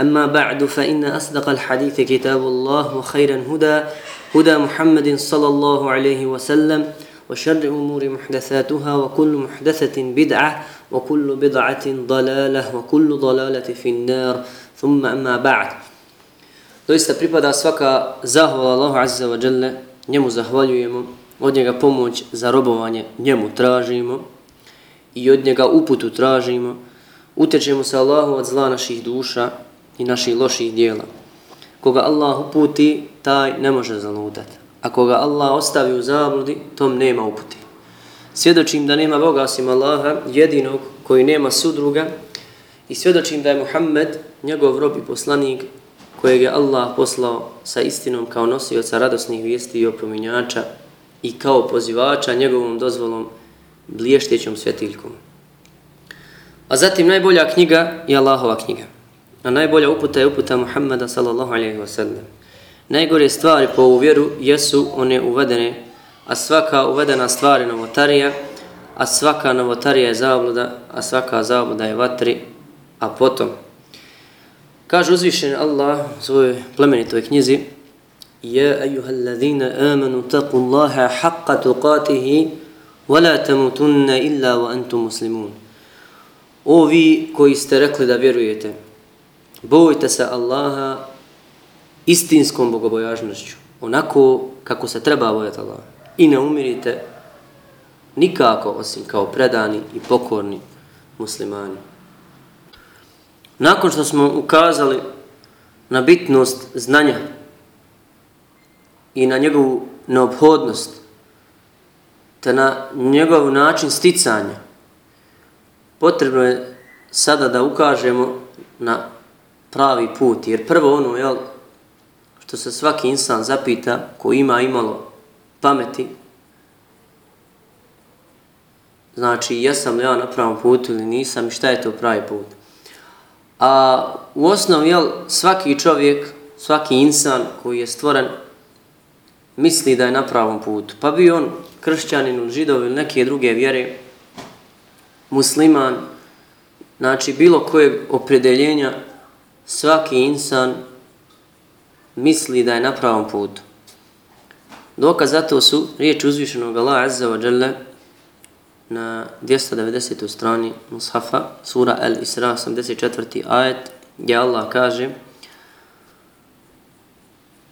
أما بعد فإن أصدق الحديث كتاب الله وخيرا هدى هدى محمد صلى الله عليه وسلم وشر أمور محدثاتها وكل محدثة بدعة وكل بدعة ضلالة وكل ضلالة في النار ثم أما بعد Doista pripada svaka zahvala Allahu Azza wa Jalla, njemu zahvaljujemo, od njega pomoć za robovanje njemu tražimo i od njega uputu tražimo, utečemo se Allahu od zla naših duša i naših loših dijela. Koga Allah uputi, taj ne može zaludati. A koga Allah ostavi u zabludi, tom nema uputi. Svjedočim da nema Boga osim Allaha, jedinog koji nema sudruga, i svjedočim da je Muhammed, njegov rob i poslanik, kojeg je Allah poslao sa istinom kao nosioca radosnih vijesti i opominjača i kao pozivača njegovom dozvolom blještećom svjetiljkom. A zatim najbolja knjiga je Allahova knjiga. A najbolja uputa je uputa Muhammeda sallallahu alaihi wasallam. Najgore stvari po ovu vjeru jesu one uvedene, a svaka uvedena stvar je novotarija, a svaka novotarija je zabluda, a svaka zabluda je vatri, a potom Kaže uzvišen Allah u svojoj plemenitoj knjizi Ja ejuhal ladhina amanu taku Allaha haqqa tuqatihi wa la tamutunna illa wa antum muslimun O vi koji ste rekli da vjerujete bojte se Allaha istinskom bogobojažnošću onako kako se treba bojati Allaha. i ne umirite nikako osim kao predani i pokorni muslimani Nakon što smo ukazali na bitnost znanja i na njegovu neophodnost, te na njegov način sticanja, potrebno je sada da ukažemo na pravi put. Jer prvo ono, jel, što se svaki insan zapita, ko ima imalo pameti, znači jesam li ja na pravom putu ili nisam i šta je to pravi put. A u osnovi, jel, svaki čovjek, svaki insan koji je stvoren, misli da je na pravom putu. Pa bi on kršćanin, židov ili neke druge vjere, musliman, znači bilo koje opredeljenja, svaki insan misli da je na pravom putu. Dokaz za to su riječi uzvišenog Allah Azza wa Jalla, na 290. strani Mushafa, sura Al-Isra, 84. ajet, gdje Allah kaže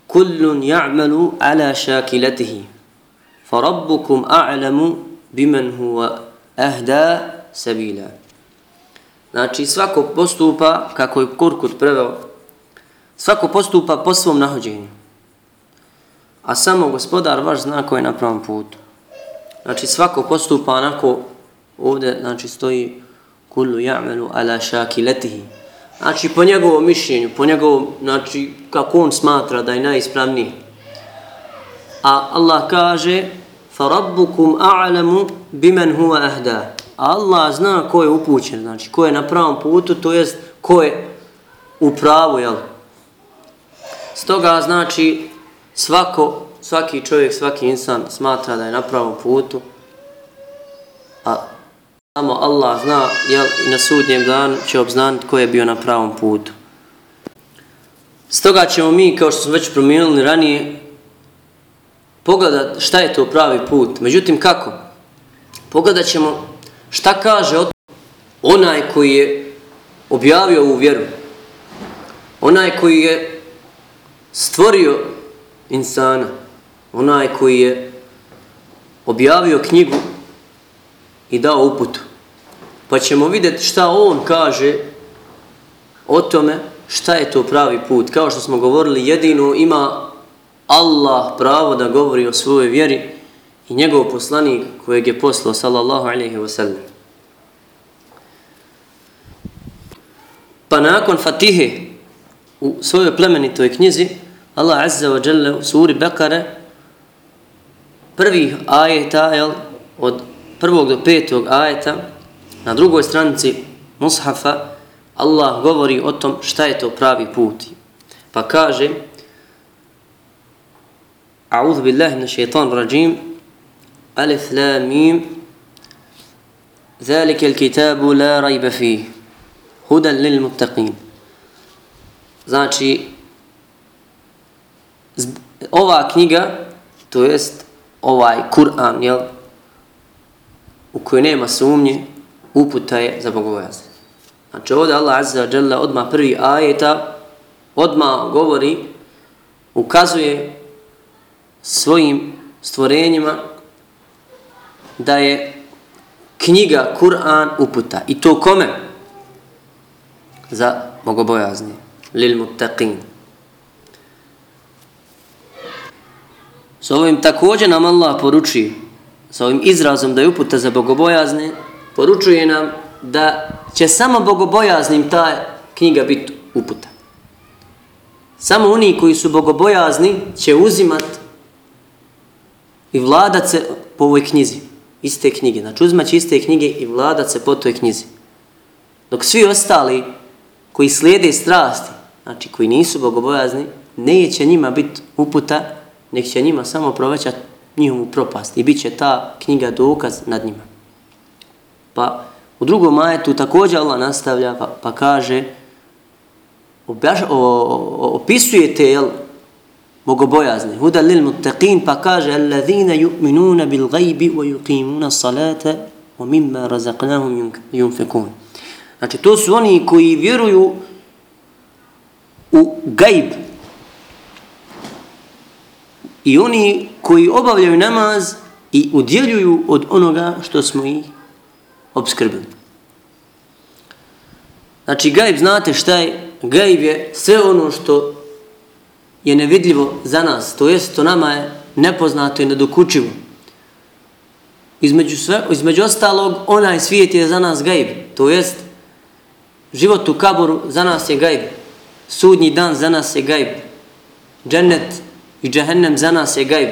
Kullun ja'malu ala šakilatihi, fa rabbukum a'lamu biman huwa ahda sabila. Znači, svako postupa, kako je Kurkut preveo, svako postupa po svom nahođenju. A samo gospodar vaš zna ko je na pravom putu. Znači svako postupa onako, ovdje znači stoji kullu ja'melu ala šakiletihi. Znači po njegovom mišljenju, po njegovom, znači kako on smatra da je najispravniji. A Allah kaže فَرَبُّكُمْ أَعْلَمُ بِمَنْ هُوَ أَهْدَى Allah zna ko je upućen, znači ko je na pravom putu, to jest ko je u pravu, jel? Stoga znači svako svaki čovjek, svaki insan smatra da je na pravom putu, a samo Allah zna, jel, i na sudnjem danu će obznaniti ko je bio na pravom putu. Stoga ćemo mi, kao što smo već promijenili ranije, pogledat šta je to pravi put. Međutim, kako? Pogledat ćemo šta kaže onaj koji je objavio ovu vjeru. Onaj koji je stvorio insana onaj koji je objavio knjigu i dao uputu. Pa ćemo vidjeti šta on kaže o tome šta je to pravi put. Kao što smo govorili, jedino ima Allah pravo da govori o svojoj vjeri i njegov poslanik kojeg je poslao, sallallahu alaihi wa sallam. Pa nakon fatihe, u svojoj plemenitoj knjizi Allah Azza wa Jalla u suri Bekare prvih ajeta jel, od prvog do petog ajeta na drugoj stranici Mushafa Allah govori o tom šta je to pravi put. Pa kaže A'udhu billahi min shaitan rajim Alif la mim. Zalika al-kitabu la rajba fih. Hudan lil muttaqin. Znači ova knjiga to jest ovaj Kur'an jel u kojoj nema sumnje uputa je za bogobojazne. Znači ovdje Allah Azza wa Jalla odma prvi ajeta odma govori ukazuje svojim stvorenjima da je knjiga Kur'an uputa. I to kome? Za bogobojazni. Lil muttaqin. S ovim također nam Allah poruči, s ovim izrazom da je uputa za bogobojazne, poručuje nam da će samo bogobojaznim ta knjiga biti uputa. Samo oni koji su bogobojazni će uzimat i vladat se po ovoj knjizi, iste knjige. Znači uzmaće iste knjige i vladat se po toj knjizi. Dok svi ostali koji slijede strasti, znači koji nisu bogobojazni, neće njima biti uputa, nek će njima samo provećati njihovu propast i bit će ta knjiga dokaz nad njima. Pa u drugom majetu također Allah nastavlja pa, pa kaže objaš, o, o, opisuje te jel, bogobojazni. Huda lil muttaqin pa kaže alladhina yu'minuna bil ghaibi wa yuqimuna salata wa mimma razaqnahum yunfikun. Znači to su oni koji vjeruju u gajb i oni koji obavljaju namaz i udjeljuju od onoga što smo ih obskrbili. Znači, gajb, znate šta je? Gajb je sve ono što je nevidljivo za nas, to jest to nama je nepoznato i nedokučivo. Između, sve, između ostalog, onaj svijet je za nas gajb, to jest život u kaboru za nas je gajb, sudnji dan za nas je gajb, džennet i džehennem za nas je gajb.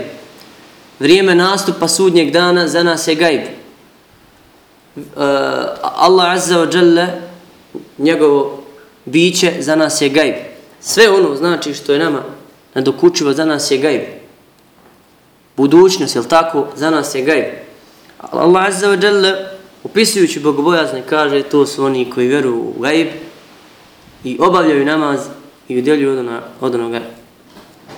Vrijeme nastupa sudnjeg dana za nas je gajb. Uh, Allah Azza wa Jalla, njegovo biće za nas je gajb. Sve ono znači što je nama nadokučivo za nas je gajb. Budućnost, jel tako, za nas je gajb. Allah Azza wa Jalla, opisujući bogobojazne, kaže to su oni koji vjeruju u gajb i obavljaju namaz i udjeljuju od onoga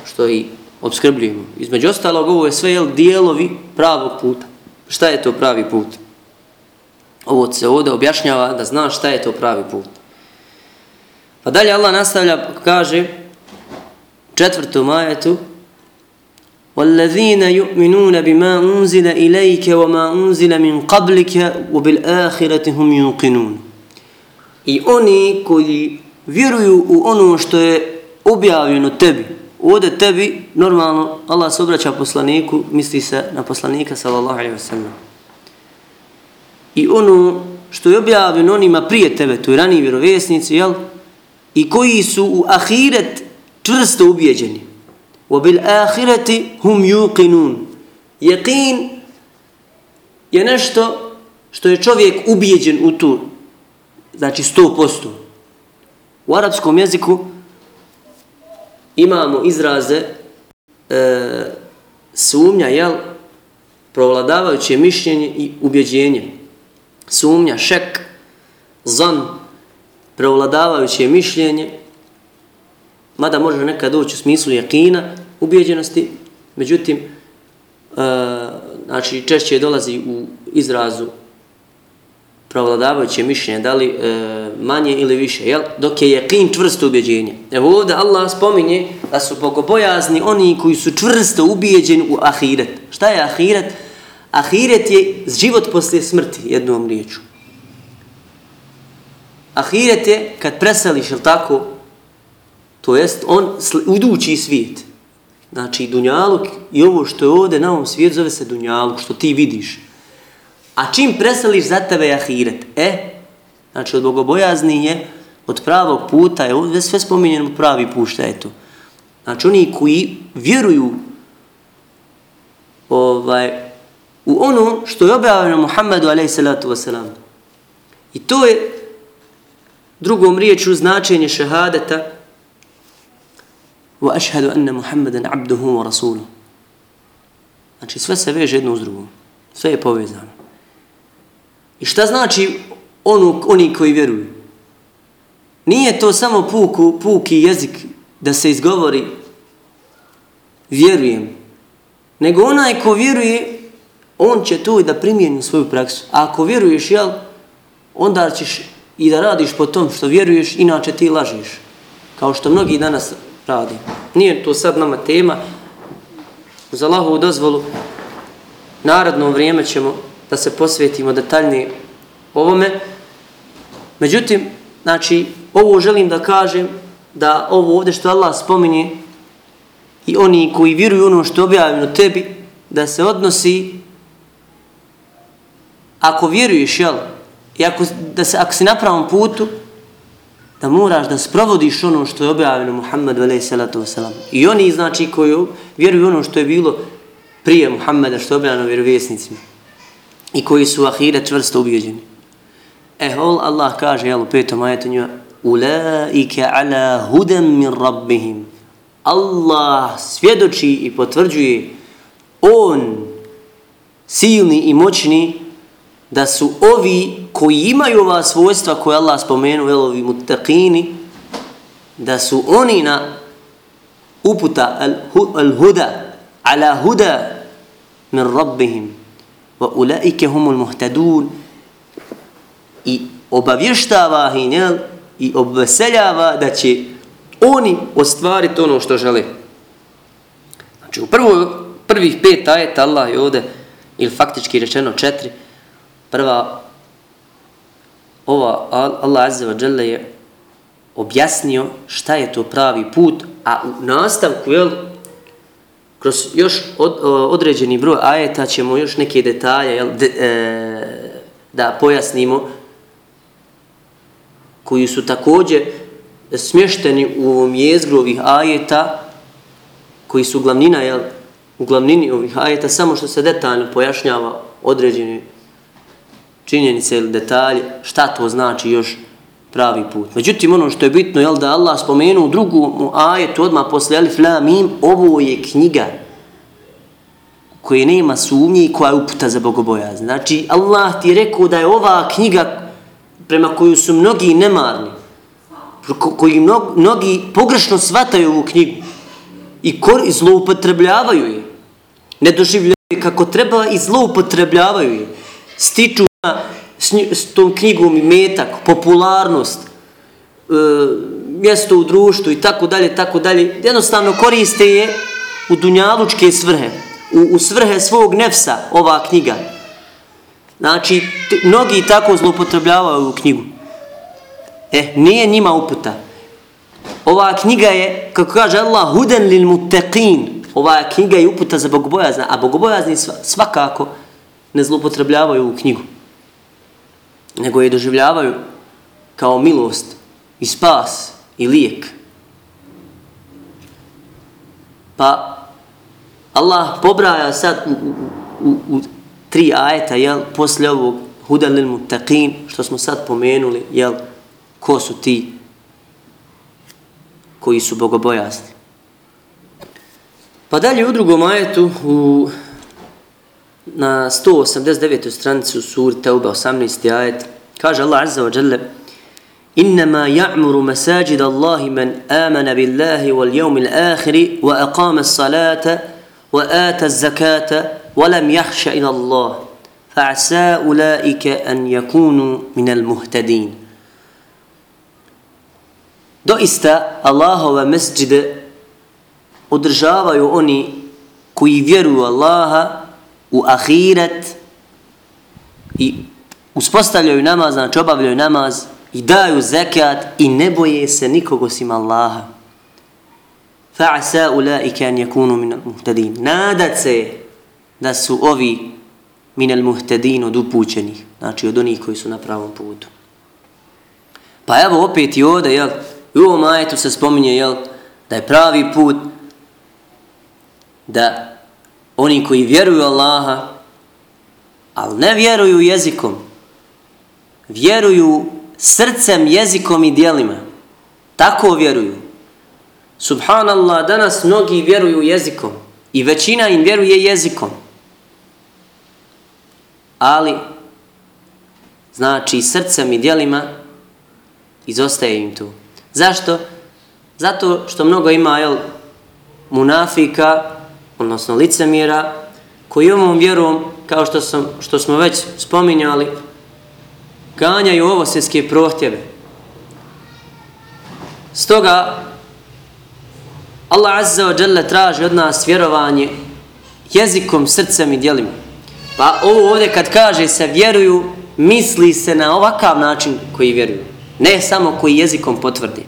što i obskrbljujemo. Između ostalog, ovo je sve jel, dijelovi pravog puta. Šta je to pravi put? Ovo se ovdje objašnjava da zna šta je to pravi put. Pa dalje Allah nastavlja, kaže četvrtu majetu وَالَّذِينَ يُؤْمِنُونَ بِمَا أُنزِلَ إِلَيْكَ وَمَا أُنزِلَ مِنْ قَبْلِكَ وَبِالْآخِرَةِ هُمْ يُنْقِنُونَ I oni koji vjeruju u ono što je objavljeno tebi, Ovdje tebi, normalno, Allah se obraća poslaniku, misli se na poslanika, sallallahu alaihi wa sallam. I ono što je objavljeno onima prije tebe, to je raniji vjerovjesnici, jel? I koji su u ahiret čvrsto ubijeđeni. Wa bil ahireti hum yuqinun. Jeqin je nešto što je čovjek ubijeđen u tu, znači 100%. U arapskom jeziku imamo izraze e, sumnja, jel, provladavajuće mišljenje i ubjeđenje. Sumnja, šek, zan, provladavajuće mišljenje, mada može nekad doći u smislu jakina, ubijeđenosti, međutim, e, znači, češće dolazi u izrazu pravladavajuće mišljenje, da li e, manje ili više, jel? dok je jekin čvrsto ubjeđenje. Evo ovdje Allah spominje da su bogobojazni oni koji su čvrsto ubijeđeni u ahiret. Šta je ahiret? Ahiret je život poslije smrti, jednom riječu. Ahiret je kad preseliš, jel tako, to jest on udući svijet. Znači, dunjaluk i ovo što je ovdje na ovom svijetu zove se dunjaluk, što ti vidiš. A čim preseliš za tebe je ahiret? E, znači od bogobojazni je od pravog puta je ovdje sve spominjeno pravi put, šta je to? Znači oni koji vjeruju ovaj, u ono što je objavljeno Muhammedu alaihi wasalam. I to je drugom riječu značenje šehadeta wa ašhadu anna Muhammedan abduhu wa rasuluhu. Znači sve se veže jedno uz drugo. Sve je povezano. I šta znači onu, oni koji vjeruju? Nije to samo puku, puki jezik da se izgovori vjerujem. Nego onaj ko vjeruje, on će to i da primijeni svoju praksu. A ako vjeruješ, jel, onda ćeš i da radiš po tom što vjeruješ, inače ti lažiš. Kao što mnogi danas radi. Nije to sad nama tema. Za Allahovu dozvolu, narodno vrijeme ćemo da se posvetimo detaljnije ovome. Međutim, znači, ovo želim da kažem, da ovo ovdje što Allah spominje i oni koji vjeruju ono što je objavljeno tebi, da se odnosi ako vjeruješ, jel, i ako, da se, ako si na pravom putu, da moraš da sprovodiš ono što je objavljeno Muhammedu a.s. I oni, znači, koji vjeruju ono što je bilo prije Muhammeda, što je objavljeno vjerovjesnicima i koji su ahire čvrsto ubijeđeni. E, Allah kaže, jel, u petom ajetu njima, Ulaike ala hudem min rabbihim. Allah svjedoči i potvrđuje on silni i moćni da su ovi koji imaju ova svojstva koje Allah spomenuo, jel, ovi mutaqini, da su oni na uputa al-huda, ala huda min rabbihim, wa ulaike humul muhtadun, i obavještava ih, jel, i obveseljava da će oni ostvariti ono što žele. Znači, u prvo, prvih pet ajeta Allah je ovde, ili faktički rečeno četiri, prva, ova Allah Azza wa Jalla je objasnio šta je to pravi put, a u nastavku, jel, kroz još od, određeni broj ajeta ćemo još neke detalje jel, de, e, da pojasnimo koji su također smješteni u ovom jezgru ovih ajeta, koji su glavnina, jel, u glavnini ovih ajeta, samo što se detaljno pojašnjava određeni činjenice ili detalje, šta to znači još pravi put. Međutim, ono što je bitno, je da Allah spomenu u drugu ajetu, odmah posle Alif Lam Mim, ovo je knjiga koje nema sumnje i koja je uputa za bogobojaz. Znači, Allah ti je rekao da je ova knjiga prema koju su mnogi nemarni, koji mnogi pogrešno svataju ovu knjigu i, kor, zloupotrebljavaju je, ne doživljaju kako treba i zloupotrebljavaju je, stiču s, s tom knjigom i metak, popularnost, e, mjesto u društvu i tako dalje, tako dalje, jednostavno koriste je u dunjalučke svrhe, u, u svrhe svog nefsa ova knjiga, Znači, mnogi tako zlopotrebljavaju ovu knjigu. E, nije njima uputa. Ova knjiga je, kako kaže Allah, huden lil muteqin. Ova knjiga je uputa za bogobojazna, a bogobojazni svakako ne zlopotrebljavaju ovu knjigu. Nego je doživljavaju kao milost i spas i lijek. Pa Allah pobraja sad u, u, u, u tri ajeta, jel, posle ovog hudalil mutaqin, što smo sad pomenuli, jel, ko su ti koji su bogobojasni. Pa dalje u drugom ajetu, u, na 189. stranici u suri Teuba, 18. ajet, kaže Allah Azza wa Jalla, إنما يعمر مساجد الله من آمن بالله واليوم الآخر وأقام الصلاة وآت الزكاة ولم يخش إلى الله فعسى أولئك أن يكونوا من المهتدين Doista Allahove mesđide održavaju oni koji vjeruju Allaha u ahiret i uspostavljaju namaz, znači obavljaju namaz i daju zekat i ne boje se nikog osim Allaha. Fa'asa ulaika an yakunu min al-muhtadin. Nadat se da su ovi minel muhtedin od upućenih, znači od onih koji su na pravom putu. Pa evo opet i ovdje, jel, u ovom ajetu se spominje, jel, da je pravi put da oni koji vjeruju Allaha, ali ne vjeruju jezikom, vjeruju srcem, jezikom i dijelima. Tako vjeruju. Subhanallah, danas mnogi vjeruju jezikom i većina im vjeruje jezikom. Ali, znači, srcem i dijelima izostaje im tu. Zašto? Zato što mnogo ima, jel, munafika, odnosno licemira, koji ovom vjerom, kao što, sam, što smo već spominjali, ganjaju ovo svjetske prohtjeve. Stoga, Allah Azza wa Jalla traži od nas vjerovanje jezikom, srcem i djelima. Pa ovo ovdje kad kaže se vjeruju, misli se na ovakav način koji vjeruju. Ne samo koji jezikom potvrdi.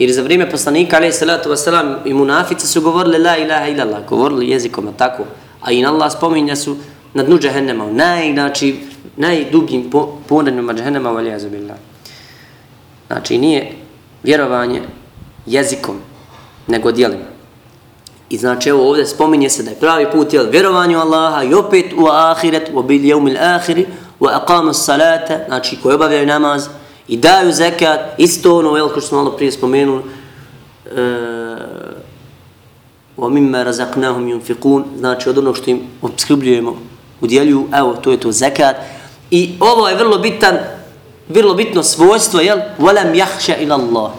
Jer za vrijeme poslanika, alaih salatu wasalam, i munafice su govorili la ilaha illallah, govorili jezikom, a tako. A in Allah spominja su na dnu džahennema, naj, znači, najdugim ponrednjima džahennema, valija azubillah. Znači, nije vjerovanje jezikom, nego dijelima. I znači, evo ovdje spominje se da je pravi put jel, vjerovanju Allaha i opet u ahiret, u bil jeumil ahiri, u aqamu salata, znači koji obavljaju namaz, i daju zekat, isto ono, jel, kao što smo malo prije spomenuli, e, o mimma razaknahum yunfiqun, znači od onog što im obskrbljujemo, udjeljuju, evo, to je to zekat. I ovo je vrlo bitan, vrlo bitno svojstvo, jel, walam yahsha ila Allah.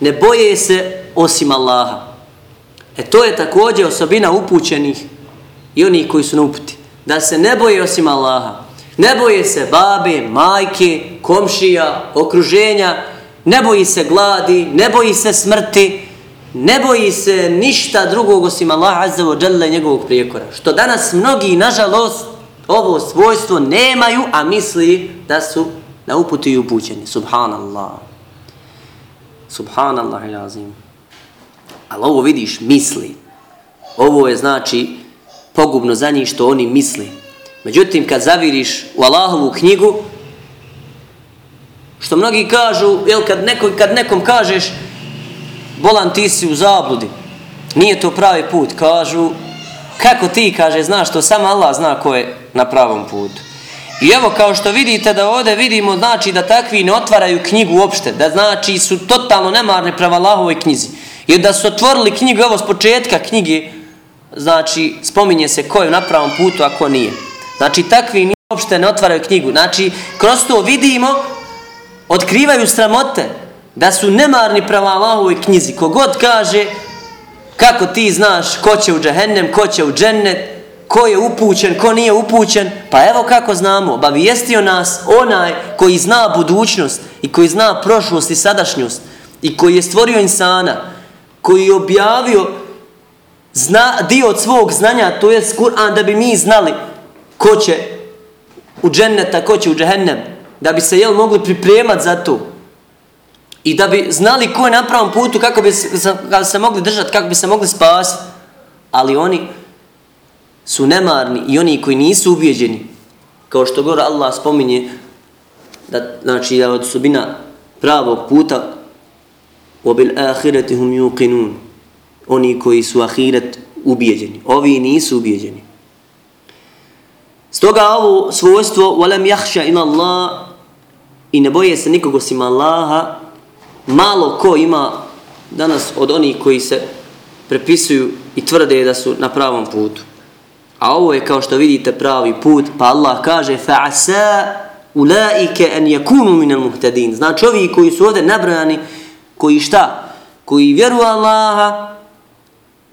Ne boje se osim Allaha. E to je također osobina upućenih i onih koji su na uputi. Da se ne boje osim Allaha. Ne boje se babe, majke, komšija, okruženja, ne boji se gladi, ne boji se smrti, ne boji se ništa drugog osim Allah Azza wa Jalla njegovog prijekora. Što danas mnogi, nažalost, ovo svojstvo nemaju, a misli da su na uputi i upućeni. Subhanallah. Subhanallah ilazim. Ali ovo vidiš, misli. Ovo je znači pogubno za njih što oni misli. Međutim, kad zaviriš u Allahovu knjigu, što mnogi kažu, jel, kad, neko, kad nekom kažeš, bolan ti si u zabludi, nije to pravi put, kažu, kako ti, kaže, znaš to, samo Allah zna ko je na pravom putu. I evo, kao što vidite da ovdje vidimo, znači da takvi ne otvaraju knjigu uopšte, da znači su totalno nemarne prema Allahovoj knjizi. Jer da su otvorili knjigu, evo, s početka knjige, znači, spominje se ko je na pravom putu, a ko nije. Znači, takvi ni uopšte ne otvaraju knjigu. Znači, kroz to vidimo, otkrivaju sramote, da su nemarni prema Allahovoj knjizi. Kogod kaže, kako ti znaš ko će u džehennem, ko će u džennet, ko je upućen, ko nije upućen, pa evo kako znamo, obavijestio nas onaj koji zna budućnost i koji zna prošlost i sadašnjost i koji je stvorio insana, koji je objavio zna, dio od svog znanja, to je Kur'an, da bi mi znali ko će u dženneta, ko će u džehennem, da bi se jel mogli pripremat za to. I da bi znali ko je na pravom putu, kako bi se, kako se mogli držati, kako bi se mogli spasiti. Ali oni su nemarni i oni koji nisu ubijeđeni, kao što gore Allah spominje, da, znači da od subina pravog puta, obil ahiretihum yuqinun, oni koji su ahiret ubijeđeni. Ovi nisu ubijeđeni. Stoga ovo svojstvo وَلَمْ يَحْشَ إِلَى اللَّهِ i ne boje se nikog osim Allaha, malo ko ima danas od onih koji se prepisuju i tvrde da su na pravom putu. A ovo je kao što vidite pravi put, pa Allah kaže فَعَسَا أُولَٰئِكَ أَنْ يَكُونُوا مِنَ الْمُهْتَدِينَ Znači ovi koji su ovdje nabrani, koji šta? Koji vjeru Allaha,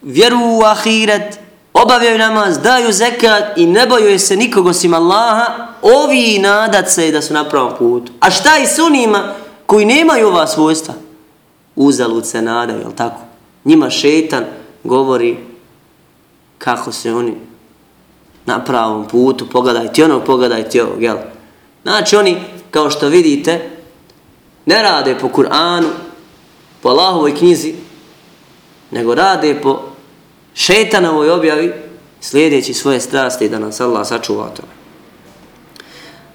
vjeru u ahiret, obavljaju namaz, daju zekat i ne bojuje se nikog osim Allaha, ovi nadat se da su na pravom putu. A šta i s onima koji nemaju ova svojstva? Uzalud se nadaju, jel tako? Njima šetan govori kako se oni na pravom putu, pogledajte ono, pogledajte ovog, jel? Znači oni, kao što vidite, ne rade po Kur'anu, po Allahovoj knjizi, nego rade po šetanovoj objavi slijedeći svoje strasti da nas Allah sačuva od tome.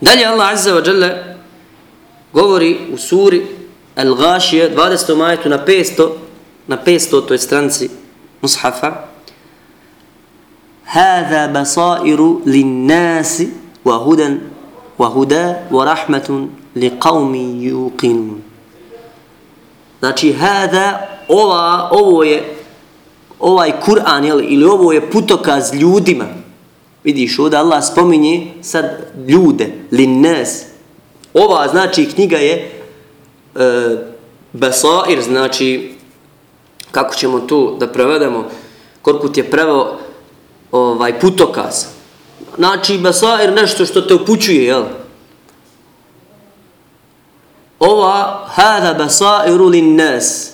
Dalje Allah Azza wa Jalla govori u suri Al-Ghashiyah 20. majetu na 500 na 500 toj stranci Mushafa Hada basairu linnasi wa hudan wa huda wa rahmatun li qawmi yuqinun Znači, hada, ova, ovo je ovaj Kur'an, jel, ili ovo je putokaz ljudima. Vidiš, ovdje Allah spominje sad ljude, linnes. Ova, znači, knjiga je e, Basair, znači, kako ćemo to da prevedemo, Korkut je preveo ovaj, putokaz. Znači, Basair nešto što te upućuje, jel? Ova, hada Basairu linnes.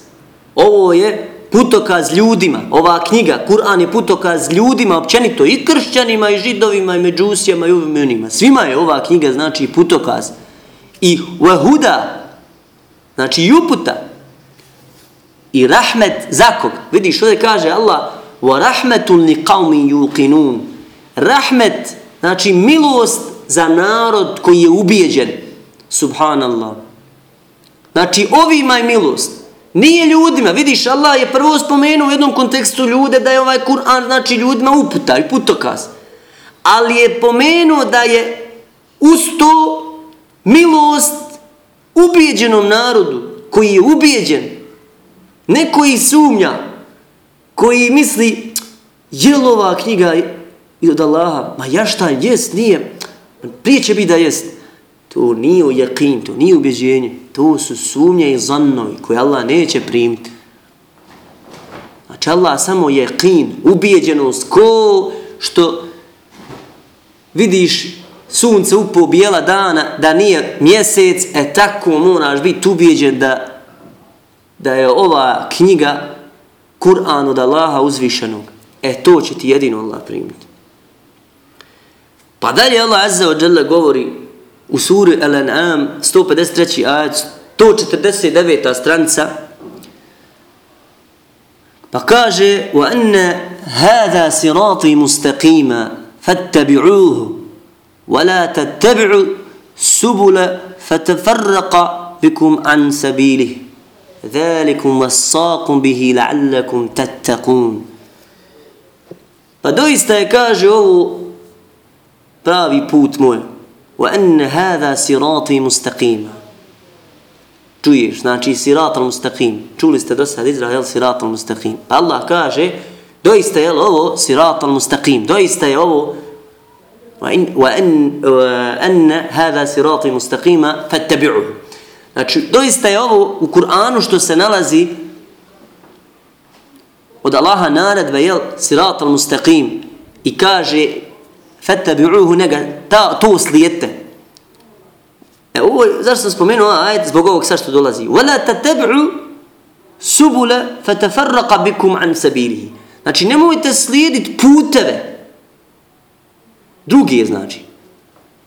Ovo je putokaz ljudima, ova knjiga, Kur'an je putokaz ljudima, općenito i kršćanima, i židovima, i međusijama, i uvim Svima je ova knjiga, znači putokaz. I vahuda, znači i uputa, i rahmet za kog? Vidiš, ovdje kaže Allah, wa rahmetun li qavmi yuqinun. Rahmet, znači milost za narod koji je ubijeđen. Subhanallah. Znači, ovima je milost. Nije ljudima, vidiš, Allah je prvo spomenuo u jednom kontekstu ljude da je ovaj Kur'an, znači ljudima uputa i putokaz. Ali je pomenuo da je usto milost ubijeđenom narodu, koji je ubijeđen, ne koji sumnja, koji misli, je li ova knjiga od Allaha? Ma ja šta, jest, nije. Prije će biti da jest. To nije u jakin, to nije ubjeđenje. To su sumnje i zannovi koje Allah neće primiti. Znači Allah samo jakin, ubijeđenost, ko što vidiš sunce upo bijela dana, da nije mjesec, e tako moraš biti ubijeđen da, da je ova knjiga Kur'an od Allaha uzvišenog. E to će ti jedino Allah primiti. Pa dalje Allah Azza wa Jalla govori u suri Al-An'am 153. ajac 149. stranica pa kaže wa anna hadha sirati mustaqima fattabi'uhu wa la tattabi'u subula fatafarraqa bikum an sabilihi ذلكم وصاكم به لعلكم تتقون Pa doista je kaže ovo pravi put moj. وأن هذا صراطي مستقيم čuješ, znači sirat al mustaqim. Čuli ste do sad Izrael sirat al mustaqim. Pa Allah kaže, doista je ovo sirat al mustaqim. Doista je ovo وأن هذا صراطي مستقيم فاتبعوه. Znači, doista je ovo u Kur'anu što se nalazi od Allaha naredba, jel, sirat al mustaqim i kaže fattabi'uhu nega ta to slijedite. e ovo zašto sam spomenuo ovaj ajet? Zbog ovog sa što dolazi. Wala tattabi'u subula fatafarraqa bikum an sabilihi. Znači nemojte slijediti puteve. Drugi je znači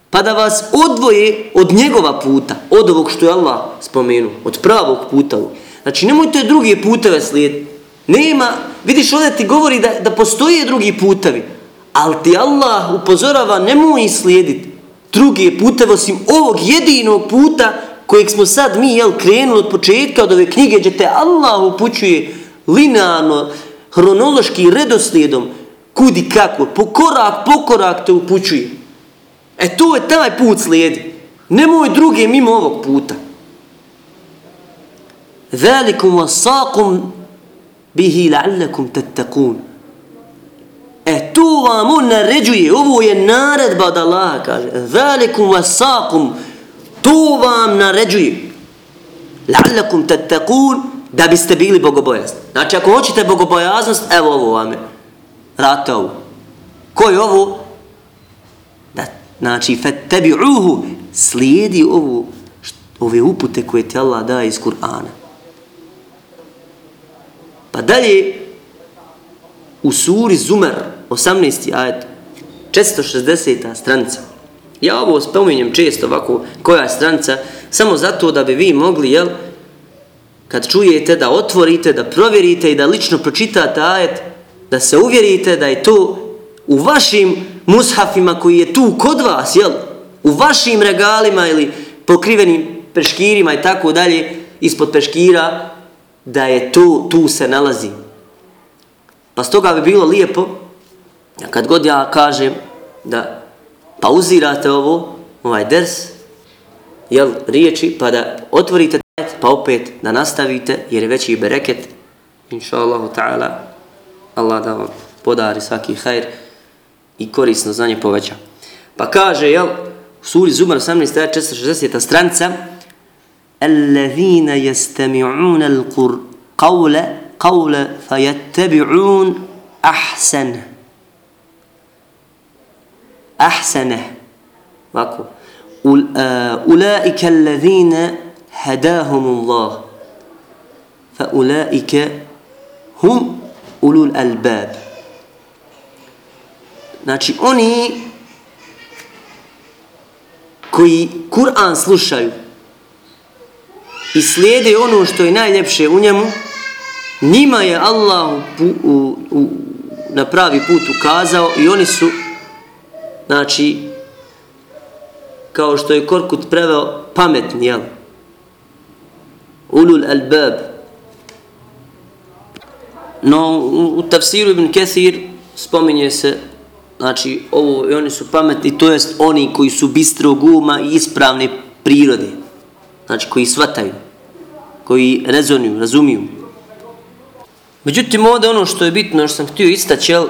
pa da vas odvoje od njegova puta od ovog što je Allah spomenuo od pravog puta znači nemojte druge puteve slijediti nema vidiš ovdje ti govori da, da postoje drugi putevi ali ti Allah upozorava nemoj slijediti druge puteve osim ovog jedinog puta kojeg smo sad mi jel, krenuli od početka od ove knjige gdje te Allah upućuje linearno, hronološki redoslijedom kudi kako, po korak po korak te upućuje. E to je taj put slijedi. Nemoj druge mimo ovog puta. Velikum vasakum bihi la'allakum tattakun. E tu vam on naređuje, ovo je naredba od Allaha, kaže. Zalikum vasakum, tu vam naređuje. La'allakum tattakun, da biste bili bogobojazni. Znači, ako hoćete bogobojaznost, evo ovo vam je. Rate ovo. Ko je ovo? Da, znači, fattabi'uhu, slijedi ovu, ove upute koje ti Allah daje iz Kur'ana. Pa dalje, u suri Zumer, 18. ajet, 460. stranica. Ja ovo spominjem često ovako, koja je stranica, samo zato da bi vi mogli, jel, kad čujete da otvorite, da provjerite i da lično pročitate ajet, da se uvjerite da je to u vašim mushafima koji je tu kod vas, jel, u vašim regalima ili pokrivenim peškirima i tako dalje, ispod peškira, da je to, tu se nalazi. Pa stoga bi bilo lijepo, kad god ja kažem da pauzirate ovo, ovaj ders, jel, riječi, pa da otvorite pa opet da nastavite, jer je veći bereket, inša Allahu ta'ala, Allah da vam podari svaki hajr i korisno znanje poveća. Pa kaže, jel, u suri Zumar 18. 460. stranica, الذين يستمعون القول قول فيتبعون أحسنه ahsane. Ovako. Eh, ulaika allazina hadahumullah. Fa ulaika hum ulul albab. Znači oni koji Kur'an slušaju i slijede ono što je najljepše u njemu njima je Allah u, u, u, na pravi put ukazao i oni su znači, kao što je Korkut preveo, pametni, jel? Ulul albab. No, u, u tafsiru Ibn Kathir spominje se znači ovo i oni su pametni, to jest oni koji su bistrog uma i ispravne prirode, znači koji svataju, koji rezonuju, razumiju. Međutim, ovdje ono što je bitno, što sam htio istaći, jel,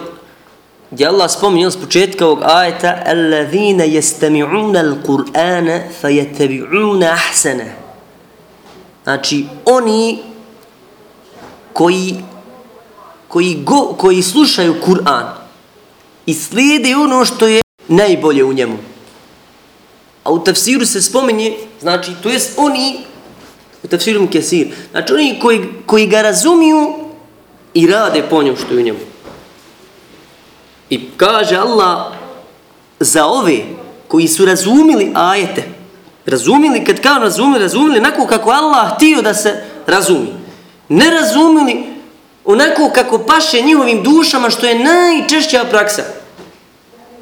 gdje Allah spominje s početka ovog ajeta Allazina jestami'una al-Qur'ana fayattabi'una ahsana. Znači oni koji koji go, koji slušaju Kur'an i slijede ono što je najbolje u njemu. A u tafsiru se spominje znači to jest oni u tafsiru kesir znači oni koji, koji ga razumiju i rade po njemu što je u njemu. I kaže Allah za ove koji su razumili ajete, razumili, kad kao razumili, razumili onako kako Allah htio da se razumi. Ne razumili onako kako paše njihovim dušama, što je najčešća praksa.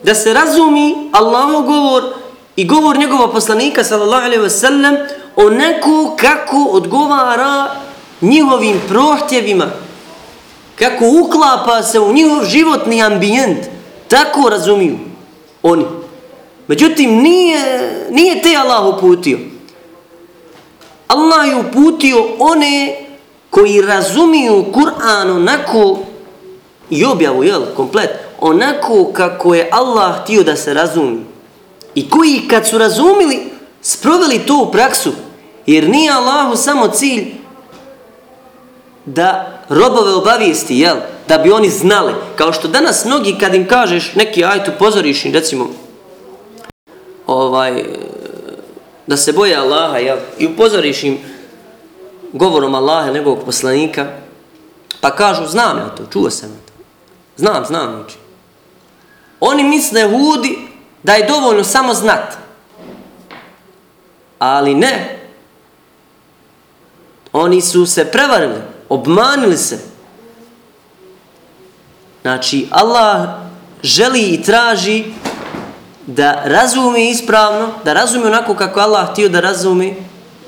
Da se razumi Allahov govor i govor njegova poslanika, sallallahu alaihi wasallam, onako kako odgovara njihovim prohtjevima, kako uklapa se u njihov životni ambijent, tako razumiju oni. Međutim, nije, nije te Allah uputio. Allah je uputio one koji razumiju Kur'an onako i objavu, jel, komplet, onako kako je Allah htio da se razumi. I koji kad su razumili, sproveli to u praksu. Jer nije Allahu samo cilj da robove obavijesti, jel, da bi oni znali. Kao što danas mnogi kad im kažeš neki ajtu upozoriš im, recimo, ovaj, da se boje Allaha, jel, i upozoriš im, govorom Allaha njegovog poslanika, pa kažu, znam ja to, čuo sam to. Znam, znam, znači. Oni misle hudi da je dovoljno samo znat. Ali ne. Oni su se prevarili, obmanili se. Znači, Allah želi i traži da razumi ispravno, da razumi onako kako Allah htio da razumi,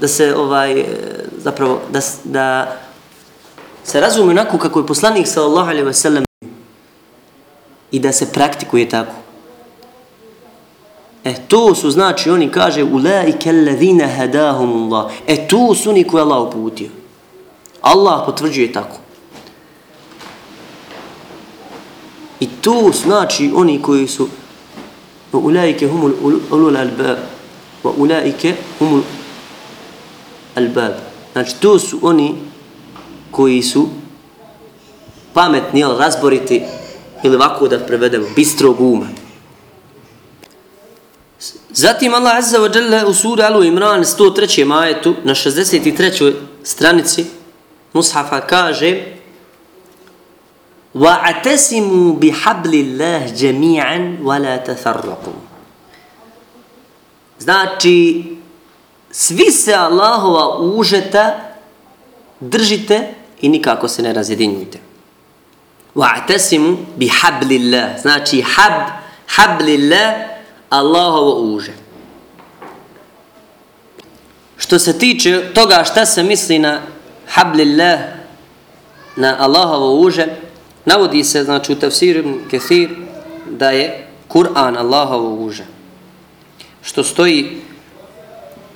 da se ovaj e, zapravo da, da se razume onako kako je poslanik sallallahu alejhi ve sellem i da se praktikuje tako. E to su znači oni kaže ulaika allazina hadahumullah. E to su oni koje Allah uputio. Allah potvrđuje tako. I to znači oni koji su ulaike humul ulul albab wa ulaike humul albab. Znači, to su oni koji su pametni, jel, razboriti, ili ovako da prevedemo, bistrog uma. Zatim Allah Azza wa Jalla u suri Alu Imran 103. majetu na 63. stranici Mushafa kaže وَعَتَسِمُوا بِحَبْلِ اللَّهِ جَمِيعًا وَلَا تَثَرَّقُوا Znači, svi se Allahova užeta držite i nikako se ne razjedinjujte. Wa'tasimu bi hablillah. Znači hab, hablillah, Allahovo uže. što se tiče toga šta se misli na hablillah, na Allahovo uže, navodi se, znači, u tafsiru Kathir da je Kur'an Allahovo uže. Što stoji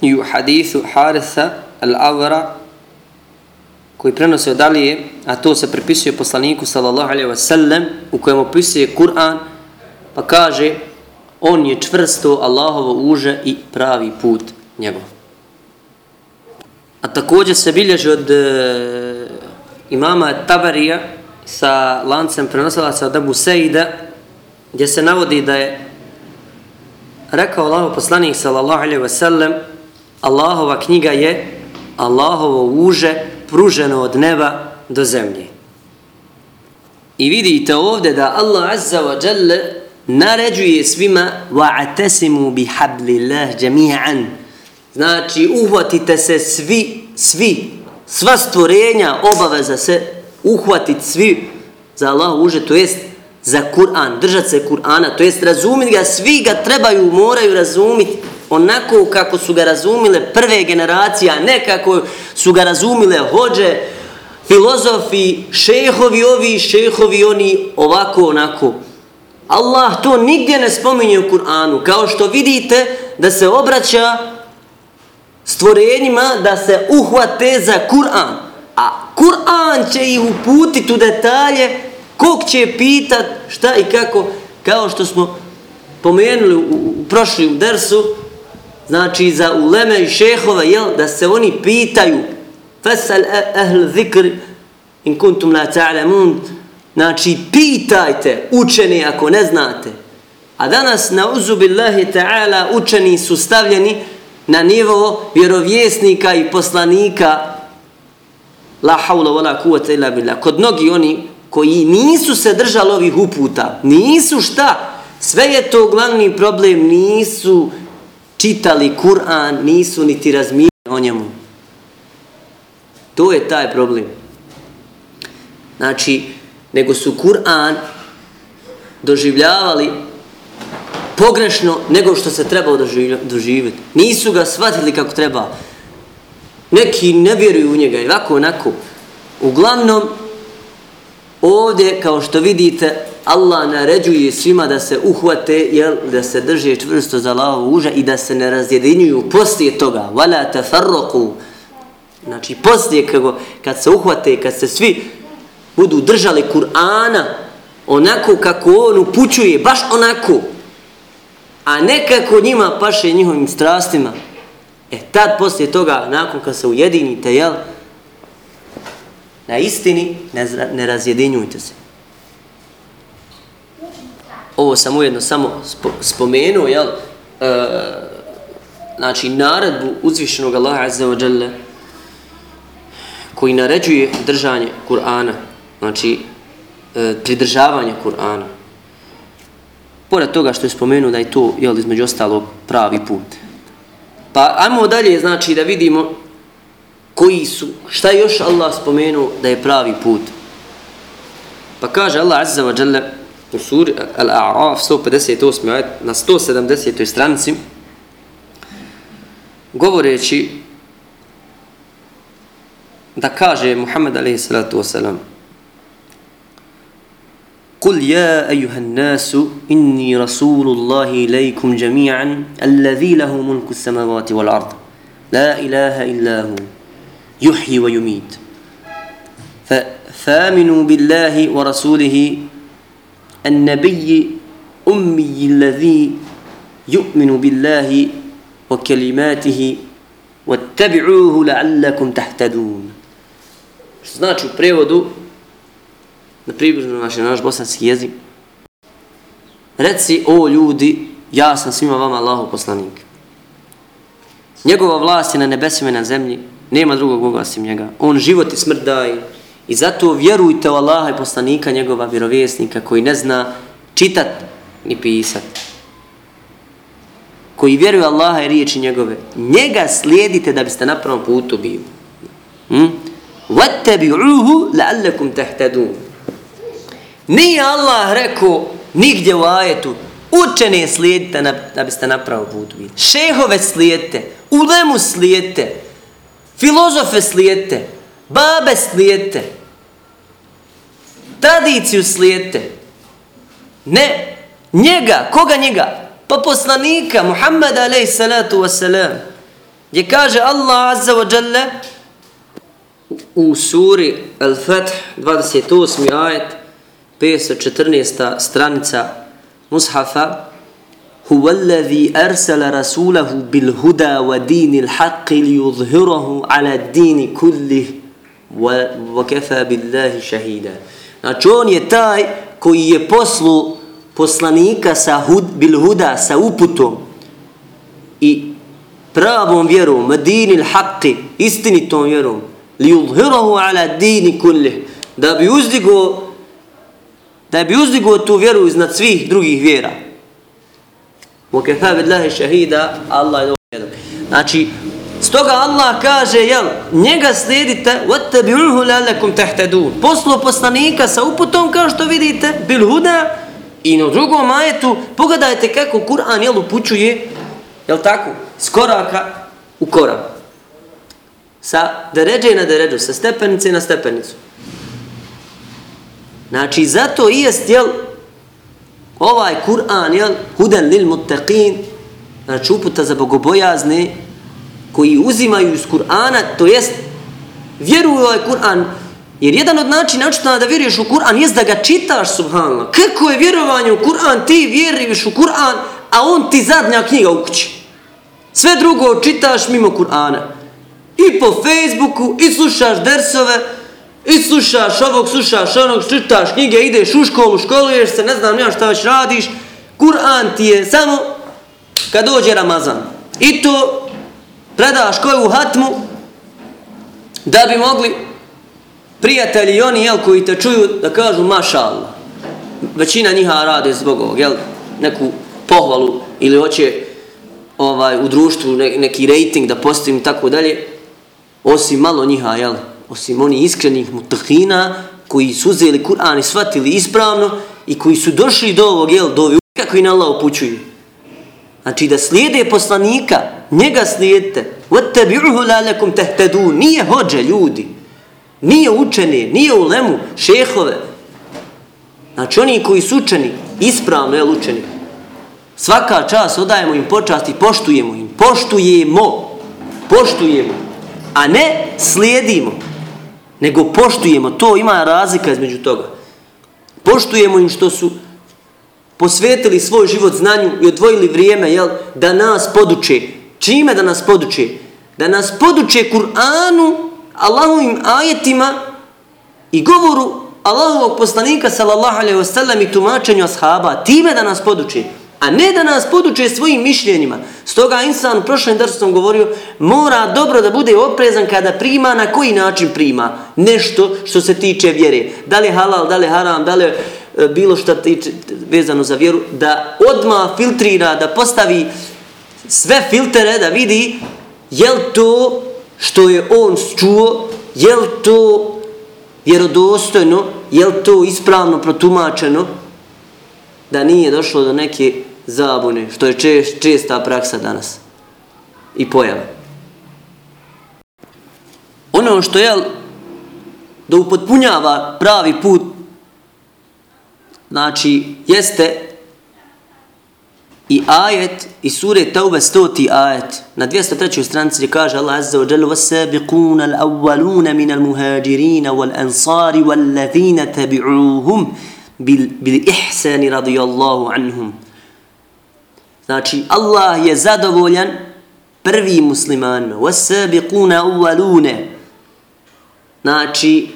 i u hadithu Haritha al-Awra, koji prenose od Alije, a to se prepisuje poslaniku sallallahu alaihi ve sellem u kojem opisuje Kur'an, pa kaže, on je čvrsto Allahovo uže i pravi put njegov. A također se bilježi od e, imama Tabarija sa lancem prenosilaca od Abu Sejda, gdje se navodi da je rekao Allahov poslanik sallallahu alaihi wa sallam, Allahova knjiga je Allahovo uže pruženo od neba do zemlje. I vidite ovdje da Allah azza wa jalla naređuje svima wa'tasimu bihablillah jami'an. Znači uhvatite se svi, svi, sva stvorenja obaveza se uhvatiti svi za Allah uže, to jest za Kur'an, držat se Kur'ana, to jest razumiti ga, svi ga trebaju, moraju razumiti onako kako su ga razumile prve generacije, a ne kako su ga razumile hođe, filozofi, šehovi ovi, šehovi oni, ovako, onako. Allah to nigdje ne spominje u Kur'anu, kao što vidite da se obraća stvorenjima da se uhvate za Kur'an. A Kur'an će ih uputiti u detalje kog će pitat šta i kako, kao što smo pomenuli u, u prošli dersu, znači za uleme i šehove, jel, da se oni pitaju fasal ahl zikr in kuntum la ta'lamun znači pitajte učeni ako ne znate a danas na uzubillahi ta'ala učeni su stavljeni na nivo vjerovjesnika i poslanika la haula wala kuvvata illa billah kod mnogi oni koji nisu se držali ovih uputa nisu šta sve je to glavni problem nisu čitali Kur'an, nisu niti razmišljali o njemu. To je taj problem. Znači, nego su Kur'an doživljavali pogrešno nego što se trebao doživjeti. Nisu ga shvatili kako treba. Neki ne vjeruju u njega, ovako, onako. Uglavnom, ovdje, kao što vidite, Allah naređuje svima da se uhvate, jel, da se drže čvrsto za lavo uža i da se ne razjedinjuju poslije toga. Vala tafarroku. Znači, poslije kako, kad se uhvate, kad se svi budu držali Kur'ana onako kako on upućuje, baš onako, a nekako njima paše njihovim strastima. E, tad poslije toga, nakon kad se ujedinite, jel, na istini ne, ne razjedinjujte se ovo sam ujedno samo spomenuo, jel, e, znači naredbu uzvišenog Allaha Azza wa Jalla koji naređuje držanje Kur'ana, znači e, pridržavanje Kur'ana. Pored toga što je spomenuo da je to, jel, između ostalo, pravi put. Pa ajmo dalje, znači, da vidimo koji su, šta još Allah spomenuo da je pravi put. Pa kaže Allah Azza wa Jalla, u suri Al-A'raf 158. ajet na 170. stranici govoreći da kaže Muhammed alaihi salatu wasalam قل يا أيها الناس إني رسول الله إليكم جميعا الذي له ملك السماوات والأرض. لا إله إلا هو يحيي ويميت. فآمنوا بالله ورسوله النبي أمي الذي يؤمن بالله وكلماته واتبعوه لعلكم تهتدون. Što znači u prevodu, na približno naš, naš bosanski jezik, reci, o ljudi, ja sam svima vama Allahu poslanik. Njegova vlast je na nebesima i na zemlji, nema drugog Boga osim njega. On život i smrt daje, I zato vjerujte u Allaha i poslanika njegova vjerovjesnika koji ne zna čitat ni pisat. Koji vjeruje Allaha i riječi njegove. Njega slijedite da biste na prvom putu bili. Hm? وَتَّبِعُوهُ لَعَلَّكُمْ تَحْتَدُونَ Nije Allah rekao nigdje u ajetu učene slijedite na, da biste napravo put bili. Šehove slijedite, ulemu slijedite, filozofe slijedite, babe slijedite, tradiciju slijedite. Ne, njega, koga njega? Pa poslanika, Muhammeda alaih salatu wasalam, gdje kaže Allah azza wa jalla u suri Al-Fath 28. ajet 514. stranica Mushafa هو الذي أرسل رسوله بالهدى ودين الحق ليظهره على الدين كله وكفى بالله شهيدا Znači on je taj koji je poslu poslanika sa hud, bil huda, sa uputom i pravom vjerom, madini l'haqi, istinitom vjerom, li udhirahu ala dini kullih, da bi uzdigo da bi uzdigo tu vjeru iznad svih drugih vjera. Wa kafa شَهِيدًا shahida, Allah je jedan. Znači, stoga Allah kaže, jel, njega slijedite, وَتَّبِعُهُ لَلَكُمْ تَحْتَدُونَ Poslo poslanika sa uputom, kao što vidite, bil huda, i na drugom ajetu, pogledajte kako Kur'an, jel, upućuje, jel tako, s koraka u korak. Sa deređe na deređu, sa stepenice na stepenicu. Znači, zato i jest, jel, ovaj Kur'an, jel, huden lil muttaqin, znači uputa za bogobojazne, koji uzimaju iz Kur'ana, to jest, vjeruju ovaj Kur'an, jer jedan od načina načina da vjeruješ u Kur'an, jest da ga čitaš, subhanallah. Kako je vjerovanje u Kur'an, ti vjeruješ u Kur'an, a on ti zadnja knjiga u kući. Sve drugo čitaš mimo Kur'ana. I po Facebooku, i slušaš dersove, I slušaš ovog, slušaš onog, čitaš knjige, ideš u školu, školuješ se, ne znam ja šta već radiš. Kur'an ti je samo kad dođe Ramazan. I to predaš koju hatmu da bi mogli prijatelji i oni jel, koji te čuju da kažu maša Allah. Većina njiha rade zbog ovog, jel, neku pohvalu ili hoće ovaj, u društvu neki rating da postavim tako dalje. Osim malo njiha, jel, osim oni iskrenih mutahina koji su uzeli Kur'an i shvatili ispravno i koji su došli do ovog, jel, do ovog, kako i na Allah upućuju. Znači da slijede poslanika, njega slijedite. وَتَّبِعُهُ لَعْلَكُمْ تَهْتَدُونَ Nije hođe ljudi, nije učene, nije u lemu, šehove. Znači oni koji su učeni, ispravno je učeni. Svaka čas odajemo im počast i poštujemo im. Poštujemo. Poštujemo. A ne slijedimo nego poštujemo to, ima razlika između toga. Poštujemo im što su posvetili svoj život znanju i odvojili vrijeme jel, da nas poduče. Čime da nas poduče? Da nas poduče Kur'anu, Allahovim ajetima i govoru Allahovog poslanika sallallahu alaihi wasallam i tumačenju ashaba. Time da nas poduče a ne da nas poduče svojim mišljenjima. Stoga insan u prošlom drsu sam govorio, mora dobro da bude oprezan kada prima, na koji način prima nešto što se tiče vjere. Da li halal, da li haram, da li e, bilo što tiče vezano za vjeru, da odma filtrira, da postavi sve filtere, da vidi je li to što je on čuo, je li to vjerodostojno, je li to ispravno protumačeno, da nije došlo do neke zabune, što je čest, česta praksa danas i pojava. Ono što je da upotpunjava pravi put, znači, jeste i ajet i sure Taube stoti ajet na 203. stranici gdje kaže Allah Azza wa Jalla وَسَابِقُونَ الْأَوَّلُونَ مِنَ الْمُهَاجِرِينَ وَالْأَنصَارِ وَالَّذِينَ تَبِعُوهُمْ بِالْإِحْسَانِ رَضِيَ اللَّهُ عَنْهُمْ Znači, Allah je zadovoljan prvi muslimanima. وَسَّابِقُونَ أُوَّلُونَ Znači,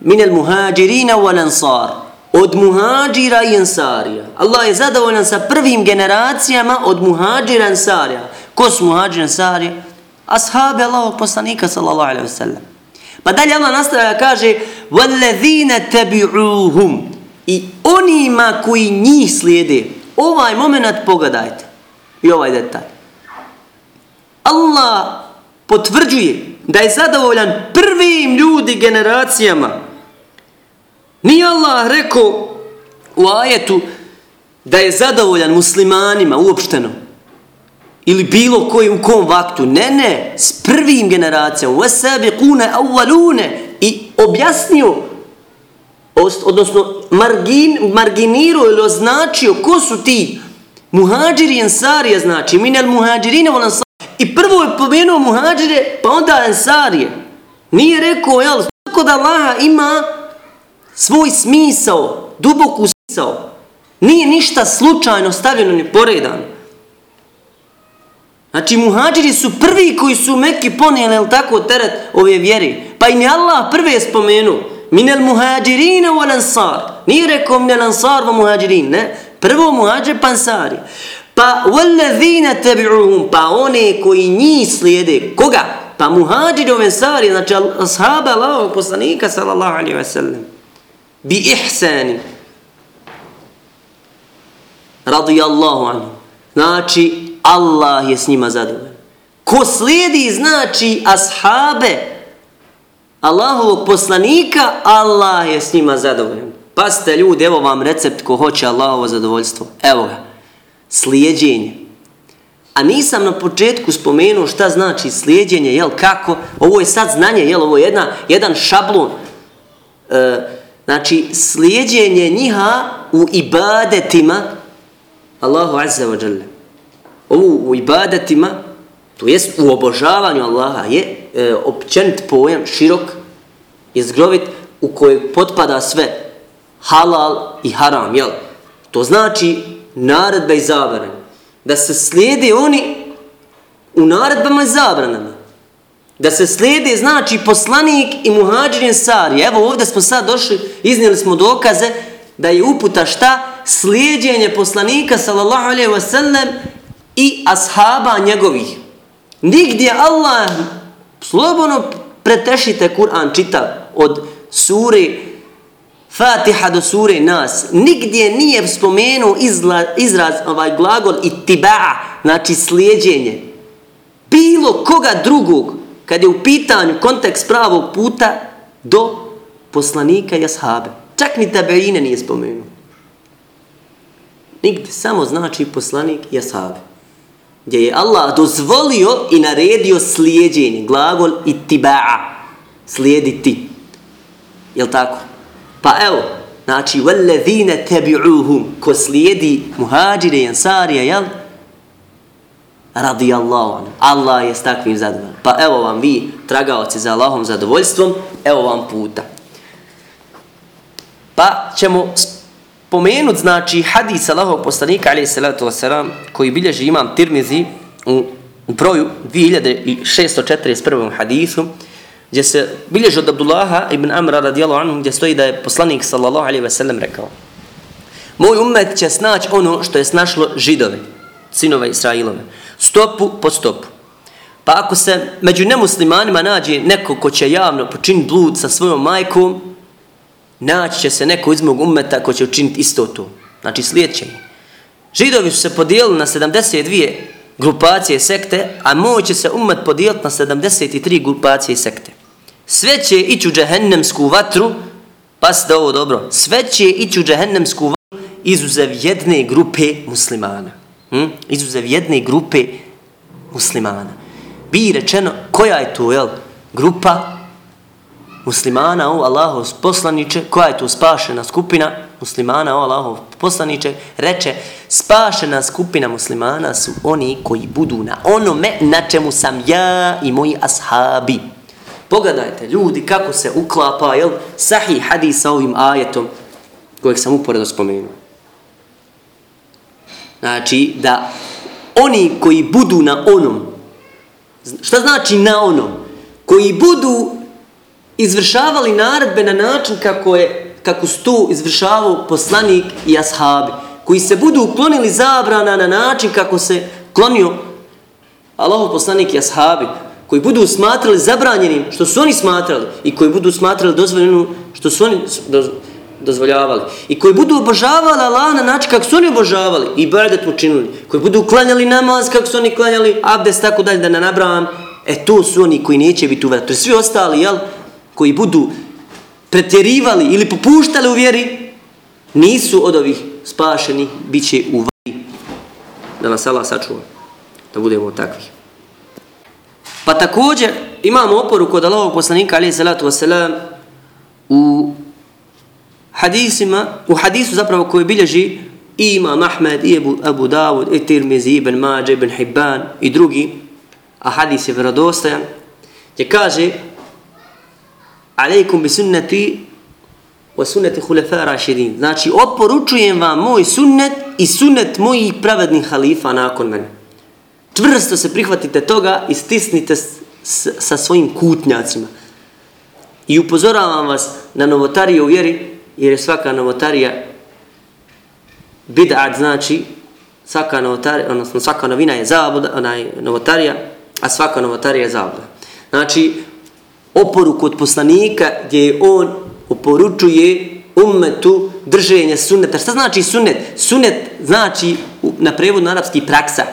minel muhađirina wal ansar. Od muhađira i ansarija. Allah je zadovoljan sa prvim generacijama od muhađira i ansarija. Ko su muhađira i ansarija? Ashabi Allahog poslanika sallallahu alaihi wa sallam. Pa dalje Allah nastavlja kaže وَالَّذِينَ تَبِعُوهُمْ I onima koji njih slijede, ovaj moment pogledajte i ovaj detalj. Allah potvrđuje da je zadovoljan prvim ljudi generacijama. Nije Allah rekao u ajetu da je zadovoljan muslimanima uopšteno. ili bilo koji u kom vaktu. Ne, ne, s prvim generacijama. وَسَابِقُونَ أَوَّلُونَ I objasnio, odnosno margin, marginirao ili označio ko su ti muhađiri i ensarije, znači minel muhađirine vol ensarije. I prvo je pomenuo muhađire, pa onda ensarije. Nije rekao, jel, tako da Allaha ima svoj smisao, duboku smisao. Nije ništa slučajno stavljeno ni poredano. Znači muhađiri su prvi koji su Mekki ponijeli, jel tako, teret ove vjeri. Pa i je Allah prve je spomenuo. Minel muhađirine u ansar. Nije rekao minel ansar u muhađirin, ne. Prvo muhađir pa ansari. Pa wallazina tabi'uhum, pa one koji njih slijede. Koga? Pa muhađiri u ansari, znači ashaba Allahog poslanika, sallallahu alaihi wa sallam. Bi ihsani. Radijallahu anhu. Znači, Allah je s njima zadovoljan. Ko slijedi znači ashabe Allahovog poslanika, Allah je s njima zadovoljan. Pazite ljudi, evo vam recept ko hoće Allahovo zadovoljstvo. Evo ga. Slijedjenje. A nisam na početku spomenuo šta znači slijedjenje, jel kako? Ovo je sad znanje, jel ovo je jedna, jedan šablon. E, znači, slijedjenje njiha u ibadetima Allahu azza wa jalla Ovo u ibadetima, to jest u obožavanju Allaha, je e, općenit pojam, širok, jezgrovit, u kojeg potpada sve halal i haram, jel? To znači naredba i zabrana. Da se slijede oni u naredbama i zabranama. Da se slijede, znači, poslanik i muhađir Ensari. Evo ovdje smo sad došli, iznijeli smo dokaze da je uputa šta? Slijedjenje poslanika, sallallahu alaihi wasallam i ashaba njegovih. Nigdje Allah, slobodno pretešite Kur'an čita od sure Fatiha do sure Nas. Nigdje nije spomenuo izla, izraz, ovaj glagol itiba'a, znači slijedjenje. Bilo koga drugog, kad je u pitanju kontekst pravog puta, do poslanika i ashabe. Čak ni tabeine nije spomenuo. Nigdje samo znači poslanik i ashabe gdje je Allah dozvolio i naredio slijedjenje, glagol itiba'a, slijediti. Jel tako? Pa evo, znači, وَالَّذِينَ تَبِعُوهُمْ ko slijedi muhađire i ansarija, jel? Radi Allah, Allah je s takvim zadovoljom. Pa evo vam vi, tragaoci za Allahom zadovoljstvom, evo vam puta. Pa ćemo pomenut znači hadis Allahov poslanika alejhi salatu vesselam koji bilježi imam Tirmizi u, broju 2641. hadisu gdje se bilježi od Abdullaha ibn Amra radijallahu anhu gdje stoji da je poslanik sallallahu alejhi ve sellem rekao Moj ummet će snaći ono što je snašlo židove, sinove Israilove, stopu po stopu. Pa ako se među nemuslimanima nađe neko ko će javno počiniti blud sa svojom majkom, naći će se neko iz mog umeta ko će učiniti isto to. Znači slijedčenje. Židovi su se podijelili na 72 grupacije sekte, a moj će se umet podijeliti na 73 grupacije sekte. Sve će ići u džehennemsku vatru, pasite ovo dobro, sve će ići u džehennemsku vatru izuzev jedne grupe muslimana. Hm? Izuzev jedne grupe muslimana. Bi rečeno, koja je to, jel? Grupa muslimana, o Allahov poslaniče, koja je tu spašena skupina muslimana, o Allahov poslaniče, reče, spašena skupina muslimana su oni koji budu na onome na čemu sam ja i moji ashabi. Pogledajte, ljudi, kako se uklapa, jel, sahih hadis sa ovim ajetom kojeg sam uporedo spomenuo. Znači, da oni koji budu na onom, šta znači na onom? Koji budu izvršavali naredbe na način kako je kako su tu izvršavao poslanik i ashabi, koji se budu uklonili zabrana na način kako se klonio Allahov poslanik i ashabi, koji budu smatrali zabranjenim što su oni smatrali i koji budu smatrali dozvoljenim što su oni dozvoljavali. I koji budu obožavali Allah na način kako su oni obožavali i badet mu činili, koji budu uklanjali namaz kako su oni klanjali, abdes tako dalje da ne nabravam, e to su oni koji neće biti uvrat. Svi ostali, jel, koji budu pretjerivali ili popuštali u vjeri, nisu od ovih spašeni, bit će u vadi. Da nas Allah sačuva. da budemo takvi. Pa također imamo oporu kod Allahog poslanika alaihi salatu wasalam u hadisima, u hadisu zapravo koji bilježi i imam Ahmed, i Abu, Abu Dawud, i Tirmizi, Ibn Mađe, Ibn Hibban i drugi, a hadis je vjerodostojan, gdje kaže alejkum bi sunnati wa sunnati khulafa rašidin. Znači, oporučujem vam moj sunnet i sunnet mojih pravednih halifa nakon mene. Čvrsto se prihvatite toga i stisnite sa svojim kutnjacima. I upozoravam vas na novotarije u vjeri, jer je svaka novotarija bid'at znači svaka novotarija, odnosno svaka novina je zabuda, onaj novotarija, a svaka novotarija je zabuda. Znači, oporuku od poslanika gdje on oporučuje ummetu drženje sunneta. Šta znači sunnet? Sunnet znači na prevod na arapski praksa.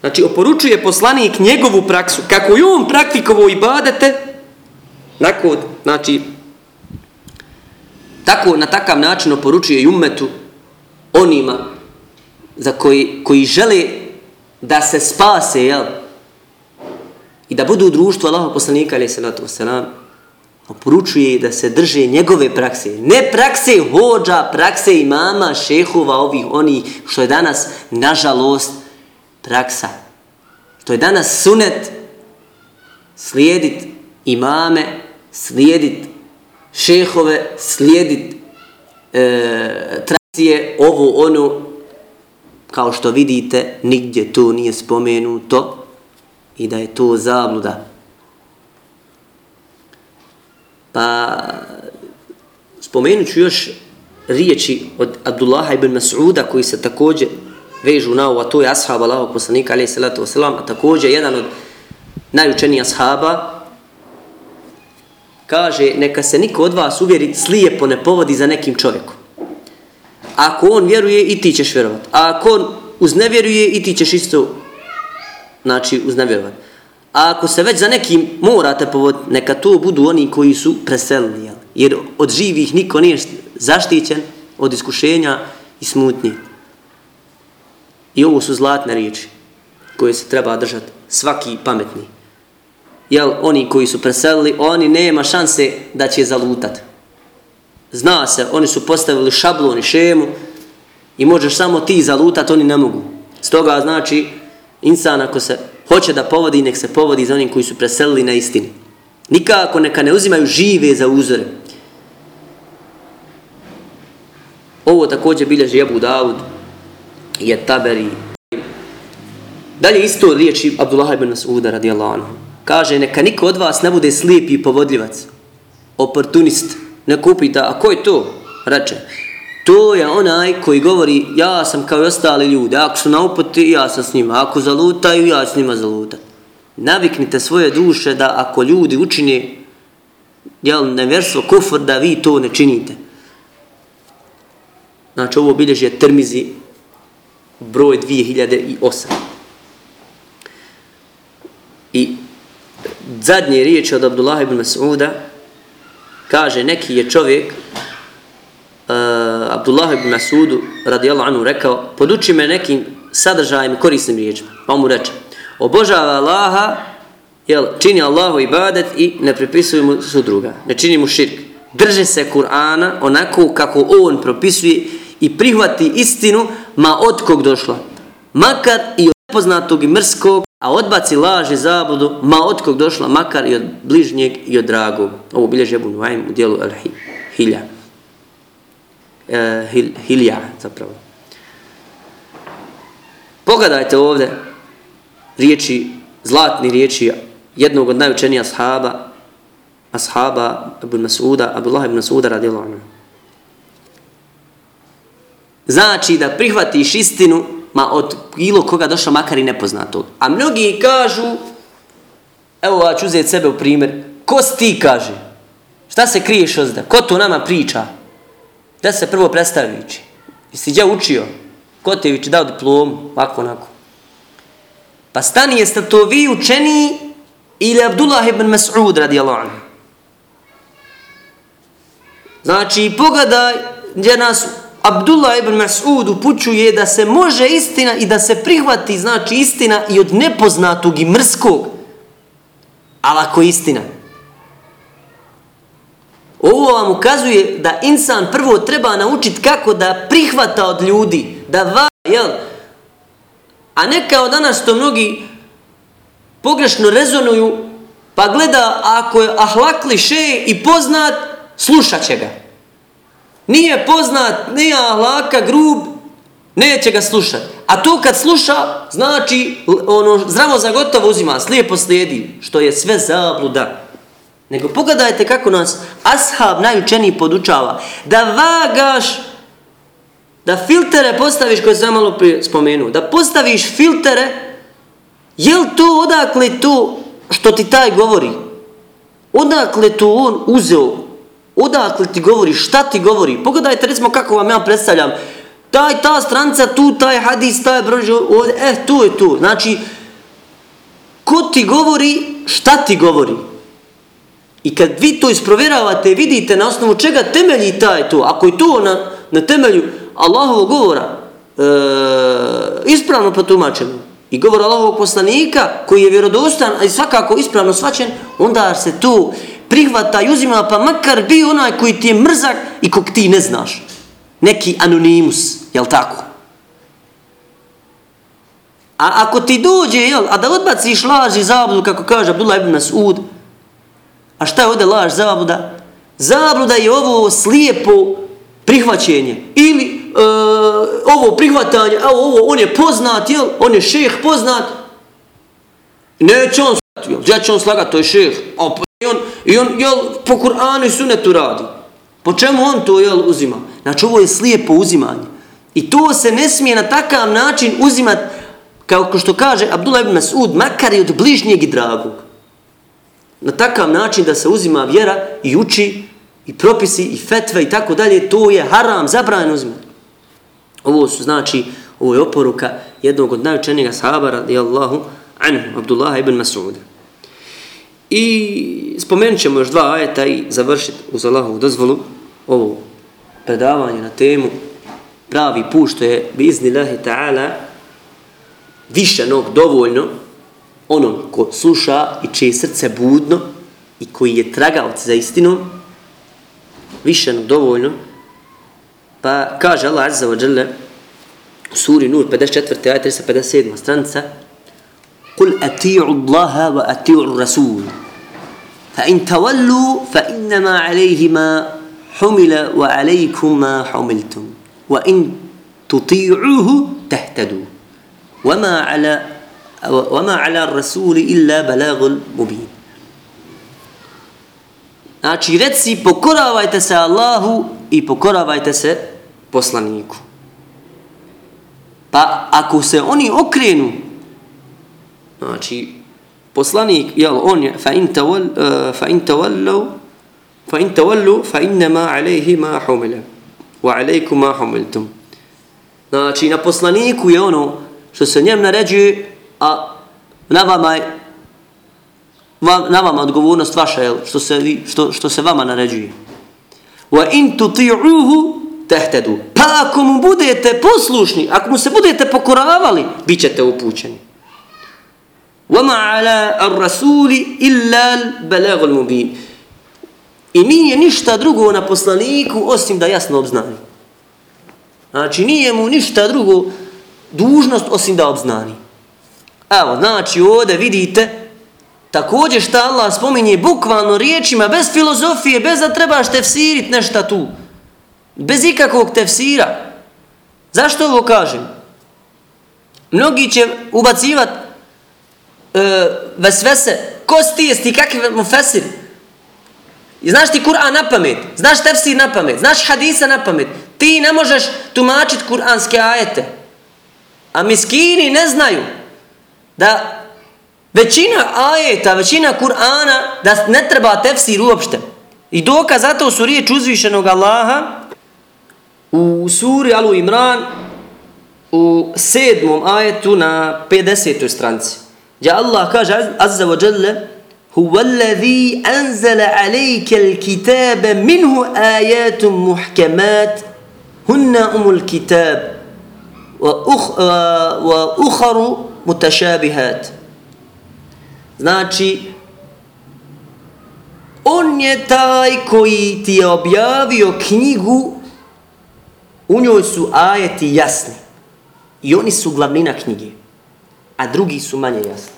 Znači, oporučuje poslanik njegovu praksu. Kako je on praktikovo ibadete, nakon, znači, tako, na takav način oporučuje i ummetu onima za koji, koji žele da se spase, jel? I da budu u društvu Allaho poslanika, ali salatu wasalam, oporučuje da se drže njegove prakse. Ne prakse hođa, prakse imama, šehova, ovih, oni, što je danas, nažalost, praksa. Što je danas sunet slijedit imame, slijedit šehove, slijedit e, tradicije, ovo, ono, kao što vidite, nigdje to nije spomenuto i da je to zabluda. Pa spomenut ću još riječi od Abdullaha ibn Mas'uda koji se također vežu na ovo, a to je ashab Allahog poslanika, alaih salatu wasalam, a također jedan od najučenijih ashaba, kaže, neka se niko od vas uvjeri slijepo ne povodi za nekim čovjekom. Ako on vjeruje, i ti ćeš vjerovati. A ako on uznevjeruje, i ti ćeš isto znači, uznevjerovat. A ako se već za nekim morate povoditi, neka to budu oni koji su preselni, Jel? Jer od živih niko nije zaštićen od iskušenja i smutnje. I ovo su zlatne riječi koje se treba držati svaki pametni. Jel, oni koji su preselili, oni nema šanse da će zalutat. Zna se, oni su postavili šablon i šemu i možeš samo ti zalutat, oni ne mogu. Stoga znači, insan ako se hoće da povodi, nek se povodi za onim koji su preselili na istini. Nikako neka ne uzimaju žive za uzore. Ovo također bilježi Abu Dawud, je taberi. Dalje isto riječi Abdullah ibn Mas'uda radijallahu anhu. Kaže, neka niko od vas ne bude slijep i povodljivac. Oportunist. Ne kupite, a ko je to? Reče, to je onaj koji govori, ja sam kao i ostali ljudi. Ako su na uputi ja sam s njima. Ako zalutaju, ja s njima zalutam. Naviknite svoje duše da ako ljudi učine jel, nevjerstvo, kufr, da vi to ne činite. Znači, ovo bilježi je termizi broj 2008. I zadnje riječi od Abdullah ibn Mas'uda kaže neki je čovjek Abdullah ibn Mas'udu radijallahu anhu rekao poduči me nekim sadržajem korisnim riječima. Pa mu reče obožava Allaha jel, čini Allahu ibadet i ne pripisuje mu su druga. Ne čini mu širk. Drže se Kur'ana onako kako on propisuje i prihvati istinu ma od kog došla. Makar i od poznatog i mrskog, a odbaci laž i zabudu, ma od kog došla, makar i od bližnjeg i od dragog. Ovo bilježe Ebu Nuaym u dijelu Al-Hilja. E, hil, hilja, zapravo. Pogledajte ovdje riječi, zlatni riječi jednog od najučenija ashaba, ashaba Abu Masuda, Abdullah ibn Masuda radijallahu anhu znači da prihvatiš istinu ma od bilo koga došla makar i nepoznatog. A mnogi kažu, evo ja ću uzeti sebe u primjer, ko si ti kaže? Šta se kriješ ozda? Ko to nama priča? Da se prvo predstavići? Jesi gdje učio? Ko te vići dao diplom? Ovako, onako. Pa stani jeste to vi učeni ili Abdullah ibn Mas'ud radijallahu anhu. Znači, pogledaj gdje nas Abdullah ibn Mas'ud upućuje da se može istina i da se prihvati, znači istina i od nepoznatog i mrskog. Ali ako istina. Ovo vam ukazuje da insan prvo treba naučiti kako da prihvata od ljudi, da va, jel? A ne kao danas to mnogi pogrešno rezonuju, pa gleda ako je ahlakli še i poznat, slušat će ga. Nije poznat, nije ahlaka, grub, neće ga slušat. A to kad sluša, znači, ono, zdravo za gotovo uzima, slijepo slijedi, što je sve zabluda. Nego pogledajte kako nas ashab najučeniji podučava. Da vagaš, da filtere postaviš, koje sam malo prije spomenuo, da postaviš filtere, je li to odakle to što ti taj govori? Odakle to on uzeo odakle ti govori, šta ti govori. Pogledajte recimo kako vam ja predstavljam. Taj, ta stranca, tu, taj hadis, taj broj, ovdje, eh, tu je tu. Znači, ko ti govori, šta ti govori. I kad vi to isprovjeravate, vidite na osnovu čega temelji taj to. Ako je to na, na temelju Allahovog govora, e, ispravno potumačeno, i govor Allahovog poslanika, koji je vjerodostan, i svakako ispravno svačen, onda se to prihvata i uzima, pa makar bi onaj koji ti je mrzak i kog ti ne znaš. Neki anonimus, jel tako? A ako ti dođe, jel, a da odbaciš laži zabludu, kako kaže Abdullah ibn Mas'ud, a šta je ovdje laž zabluda? Zabluda je ovo slijepo prihvaćenje. Ili e, ovo prihvatanje, a ovo, on je poznat, jel, on je šeh poznat, neće on slagati, jel, gdje će on slagati, to je šeh. I on, i on jel, po Kur'anu i sunetu radi. Po čemu on to jel, uzima? Znači ovo je slijepo uzimanje. I to se ne smije na takav način uzimat, kao što kaže Abdullah ibn Mas'ud, makar i od bližnjeg i dragog. Na takav način da se uzima vjera i uči i propisi i fetve i tako dalje, to je haram, zabranjeno uzimati. Ovo su znači, ovo je oporuka jednog od najučenijega sahaba radijallahu anhu, Abdullah ibn Mas'uda. I spomenut ćemo još dva ajeta i završiti uz Allahovu dozvolu ovo predavanje na temu pravi put što je bizni lahi ta'ala više nog dovoljno onom ko sluša i čije srce budno i koji je tragavac za istinom više nog dovoljno pa kaže Allah azza wa jalla u suri Nur 54. ajta 357. stranica قل أطيعوا الله وأطيعوا الرسول فإن تولوا فإنما عليه ما حمل وعليكم ما حملتم وإن تطيعوه تهتدوا وما على وما على الرسول إلا بلاغ المبين Znači, reci, pokoravajte se Allahu i pokoravajte se poslaniku. Pa ako se oni okrenu znači poslanik jel on je fa in tawall uh, fa in tawallu fa in tawallu fa inma alayhi ma humila wa alaykum ma humiltum znači na poslaniku je ono što se njem naređuje a na vama je na vama odgovornost vaša je što se što što se vama naređuje wa in tuti'uhu tahtadu pa ako mu budete poslušni ako mu se budete pokoravali bićete upućeni وما على الرسول إلا البلاغ المبين I nije ništa drugo na poslaniku osim da jasno obznani. Znači nije mu ništa drugo dužnost osim da obznani. Evo, znači ovdje vidite također šta Allah spominje bukvalno riječima, bez filozofije, bez da trebaš tefsirit nešto tu. Bez ikakvog tefsira. Zašto ovo kažem? Mnogi će ubacivati e, vesvese, ko stijesti, ti, kakvi mu fesiri. I znaš ti Kur'an na pamet, znaš tefsir na pamet, znaš hadisa na pamet, ti ne možeš tumačiti kur'anske ajete. A miskini ne znaju da većina ajeta, većina Kur'ana, da ne treba tefsir uopšte. I dokaz zato su riječ uzvišenog Allaha u suri Alu Imran u sedmom ajetu na 50. stranci. Ja Allah kaže azza wa jalla huwa alladhi anzala alayka alkitaba minhu ayatun muhkamat hunna umul kitab wa ukharu mutashabihat. Znači on je taj koji ti je objavio knjigu u njoj su ajeti jasni. I oni su glavnina knjige a drugi su manje jasni.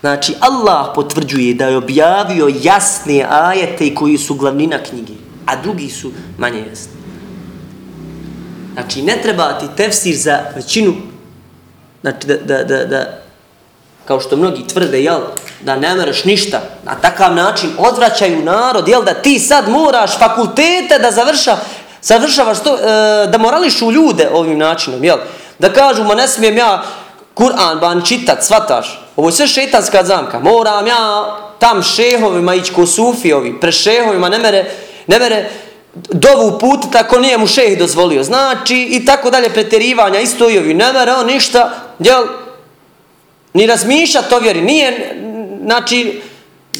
Znači Allah potvrđuje da je objavio jasne ajete koji su glavnina knjige a drugi su manje jasni. Znači ne treba ti tefsir za većinu znači da, da, da, da kao što mnogi tvrde, jel, da ne mereš ništa, na takav način odvraćaju narod, jel, da ti sad moraš fakultete da završa, završavaš to, e, da morališ u ljude ovim načinom, jel, da kažu, ma ne smijem ja Kur'an ban čitat, svataš, ovo je sve šetanska zamka, moram ja tam šehovima ići ko sufijovi, pre šehovima ne mere, ne mere dovu put tako nije mu šeh dozvolio, znači i tako dalje preterivanja, isto i ovi, ne mere on ništa, jel, ni razmišljati o vjeri. Nije, znači,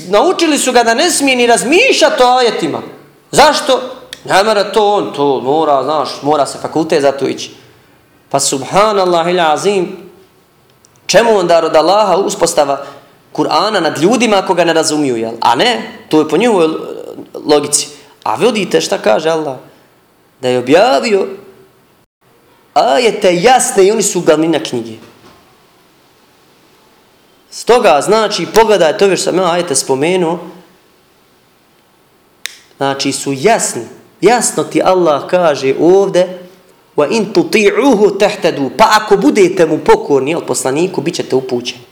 naučili su ga da ne smije ni razmišljati o ajetima. Zašto? Ne mora to on, to mora, znaš, mora se fakulte za to ići. Pa subhanallah ila azim, čemu onda od Allaha uspostava Kur'ana nad ljudima ako ga ne razumiju, jel? A ne, to je po njihovoj logici. A vidite šta kaže Allah? Da je objavio ajete jasne i oni su glavnina knjige. Stoga, znači, pogledaj, to što sam ja ajte spomenuo, znači su jasni, jasno ti Allah kaže ovde, wa in tuti'uhu tahtadu, pa ako budete mu pokorni, al poslaniku, bit ćete upućeni.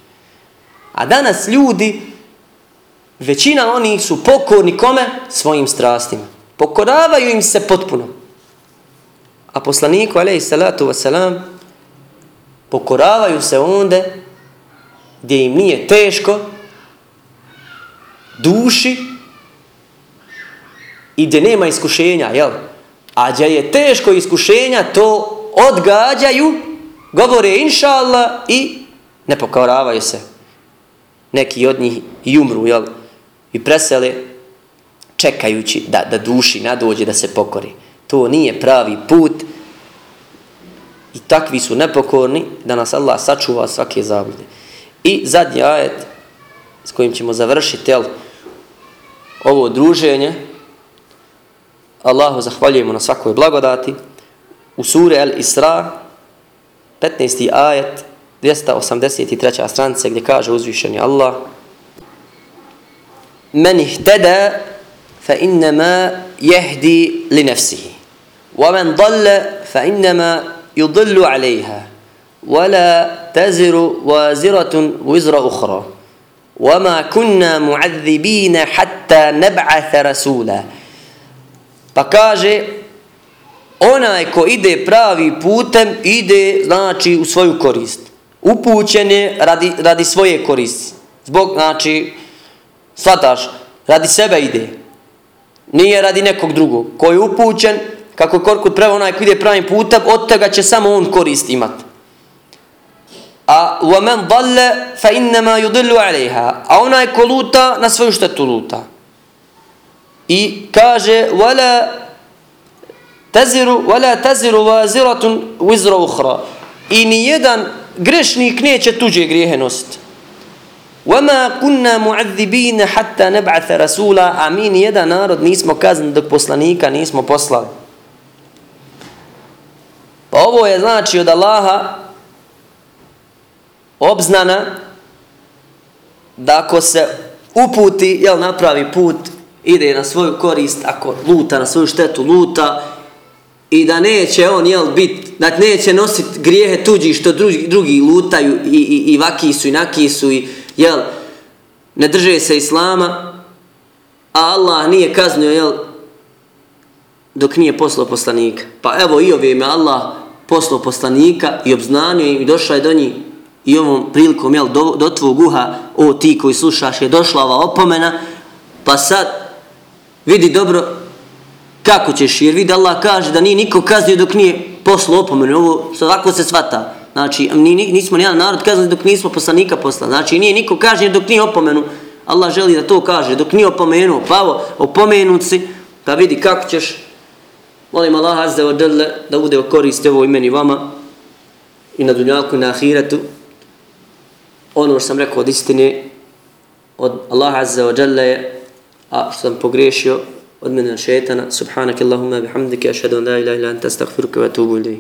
A danas ljudi, većina oni su pokorni kome? Svojim strastima. Pokoravaju im se potpuno. A poslaniku, alaihi salatu wasalam, pokoravaju se onda gdje im nije teško, duši i gdje nema iskušenja, jel? A gdje je teško iskušenja, to odgađaju, govore inša Allah i ne pokoravaju se. Neki od njih i umru, jel? I presele čekajući da, da duši nadođe da se pokori. To nije pravi put i takvi su nepokorni da nas Allah sačuva svake zablude. I zadnji ajet s kojim ćemo završiti jel, ovo druženje. Allahu zahvaljujemo na svakoj blagodati. U suri El Isra, 15. ajet, 283. stranice gdje kaže uzvišeni Allah Men ihteda fa innama jehdi li nefsihi. Wa men dalle fa innama yudillu alejha. ولا تزر وازرة وزر أخرى وما كنا معذبين حتى نبعث رسولا pa kaže onaj ko ide pravi putem ide znači u svoju korist upućen je radi, radi svoje koristi zbog znači svataš radi sebe ide. Nije radi nekog drugog. Ko je upućen kako korkut pravo onaj ko ide pravim putem od toga će samo on korist imati a وَمَنْ ضَلَّ فَإِنَّمَا fa inma alayha. A onaj ko luta na svoju štetu luta. I kaže wala taziru wala taziru waziratun wizra ukhra. I ni jedan grešnik neće tuđe grijehe nositi. وما كنا معذبين حتى نبعث رسولا امين jedan narod nismo kazni dok poslanika nismo poslali pa ovo je znači od Allaha obznana da ako se uputi, jel, napravi put, ide na svoju korist, ako luta na svoju štetu, luta, i da neće on, jel, bit, da neće nositi grijehe tuđi što drugi, drugi lutaju i, i, i vaki su i naki su i, jel, ne drže se islama, a Allah nije kaznio, jel, dok nije poslao poslanika. Pa evo i ovime Allah poslao poslanika i obznanio im i došao je do njih i ovom prilikom jel, do, do tvog uha, o ti koji slušaš, je došla ova opomena, pa sad vidi dobro kako ćeš, jer vidi Allah kaže da nije niko kaznio dok nije poslo opomenu, ovo ovako se svata. Znači, ni, nismo nijedan narod kaznili dok nismo poslanika posla. Znači, nije niko kaže dok nije opomenu. Allah želi da to kaže, dok nije opomenuo, pa ovo, opomenut si, pa vidi kako ćeš Molim Allah Azza wa Jalla da bude korist ovo imeni vama i na dunjaku i na ahiretu. Ono što sam rekao od istine od Allah Azza wa Jalla je a što sam pogrešio, od mene šetana subhanak Allahumma bihamdike ašhadu an la ilaha illa anta astaghfiruka wa atubu ilayk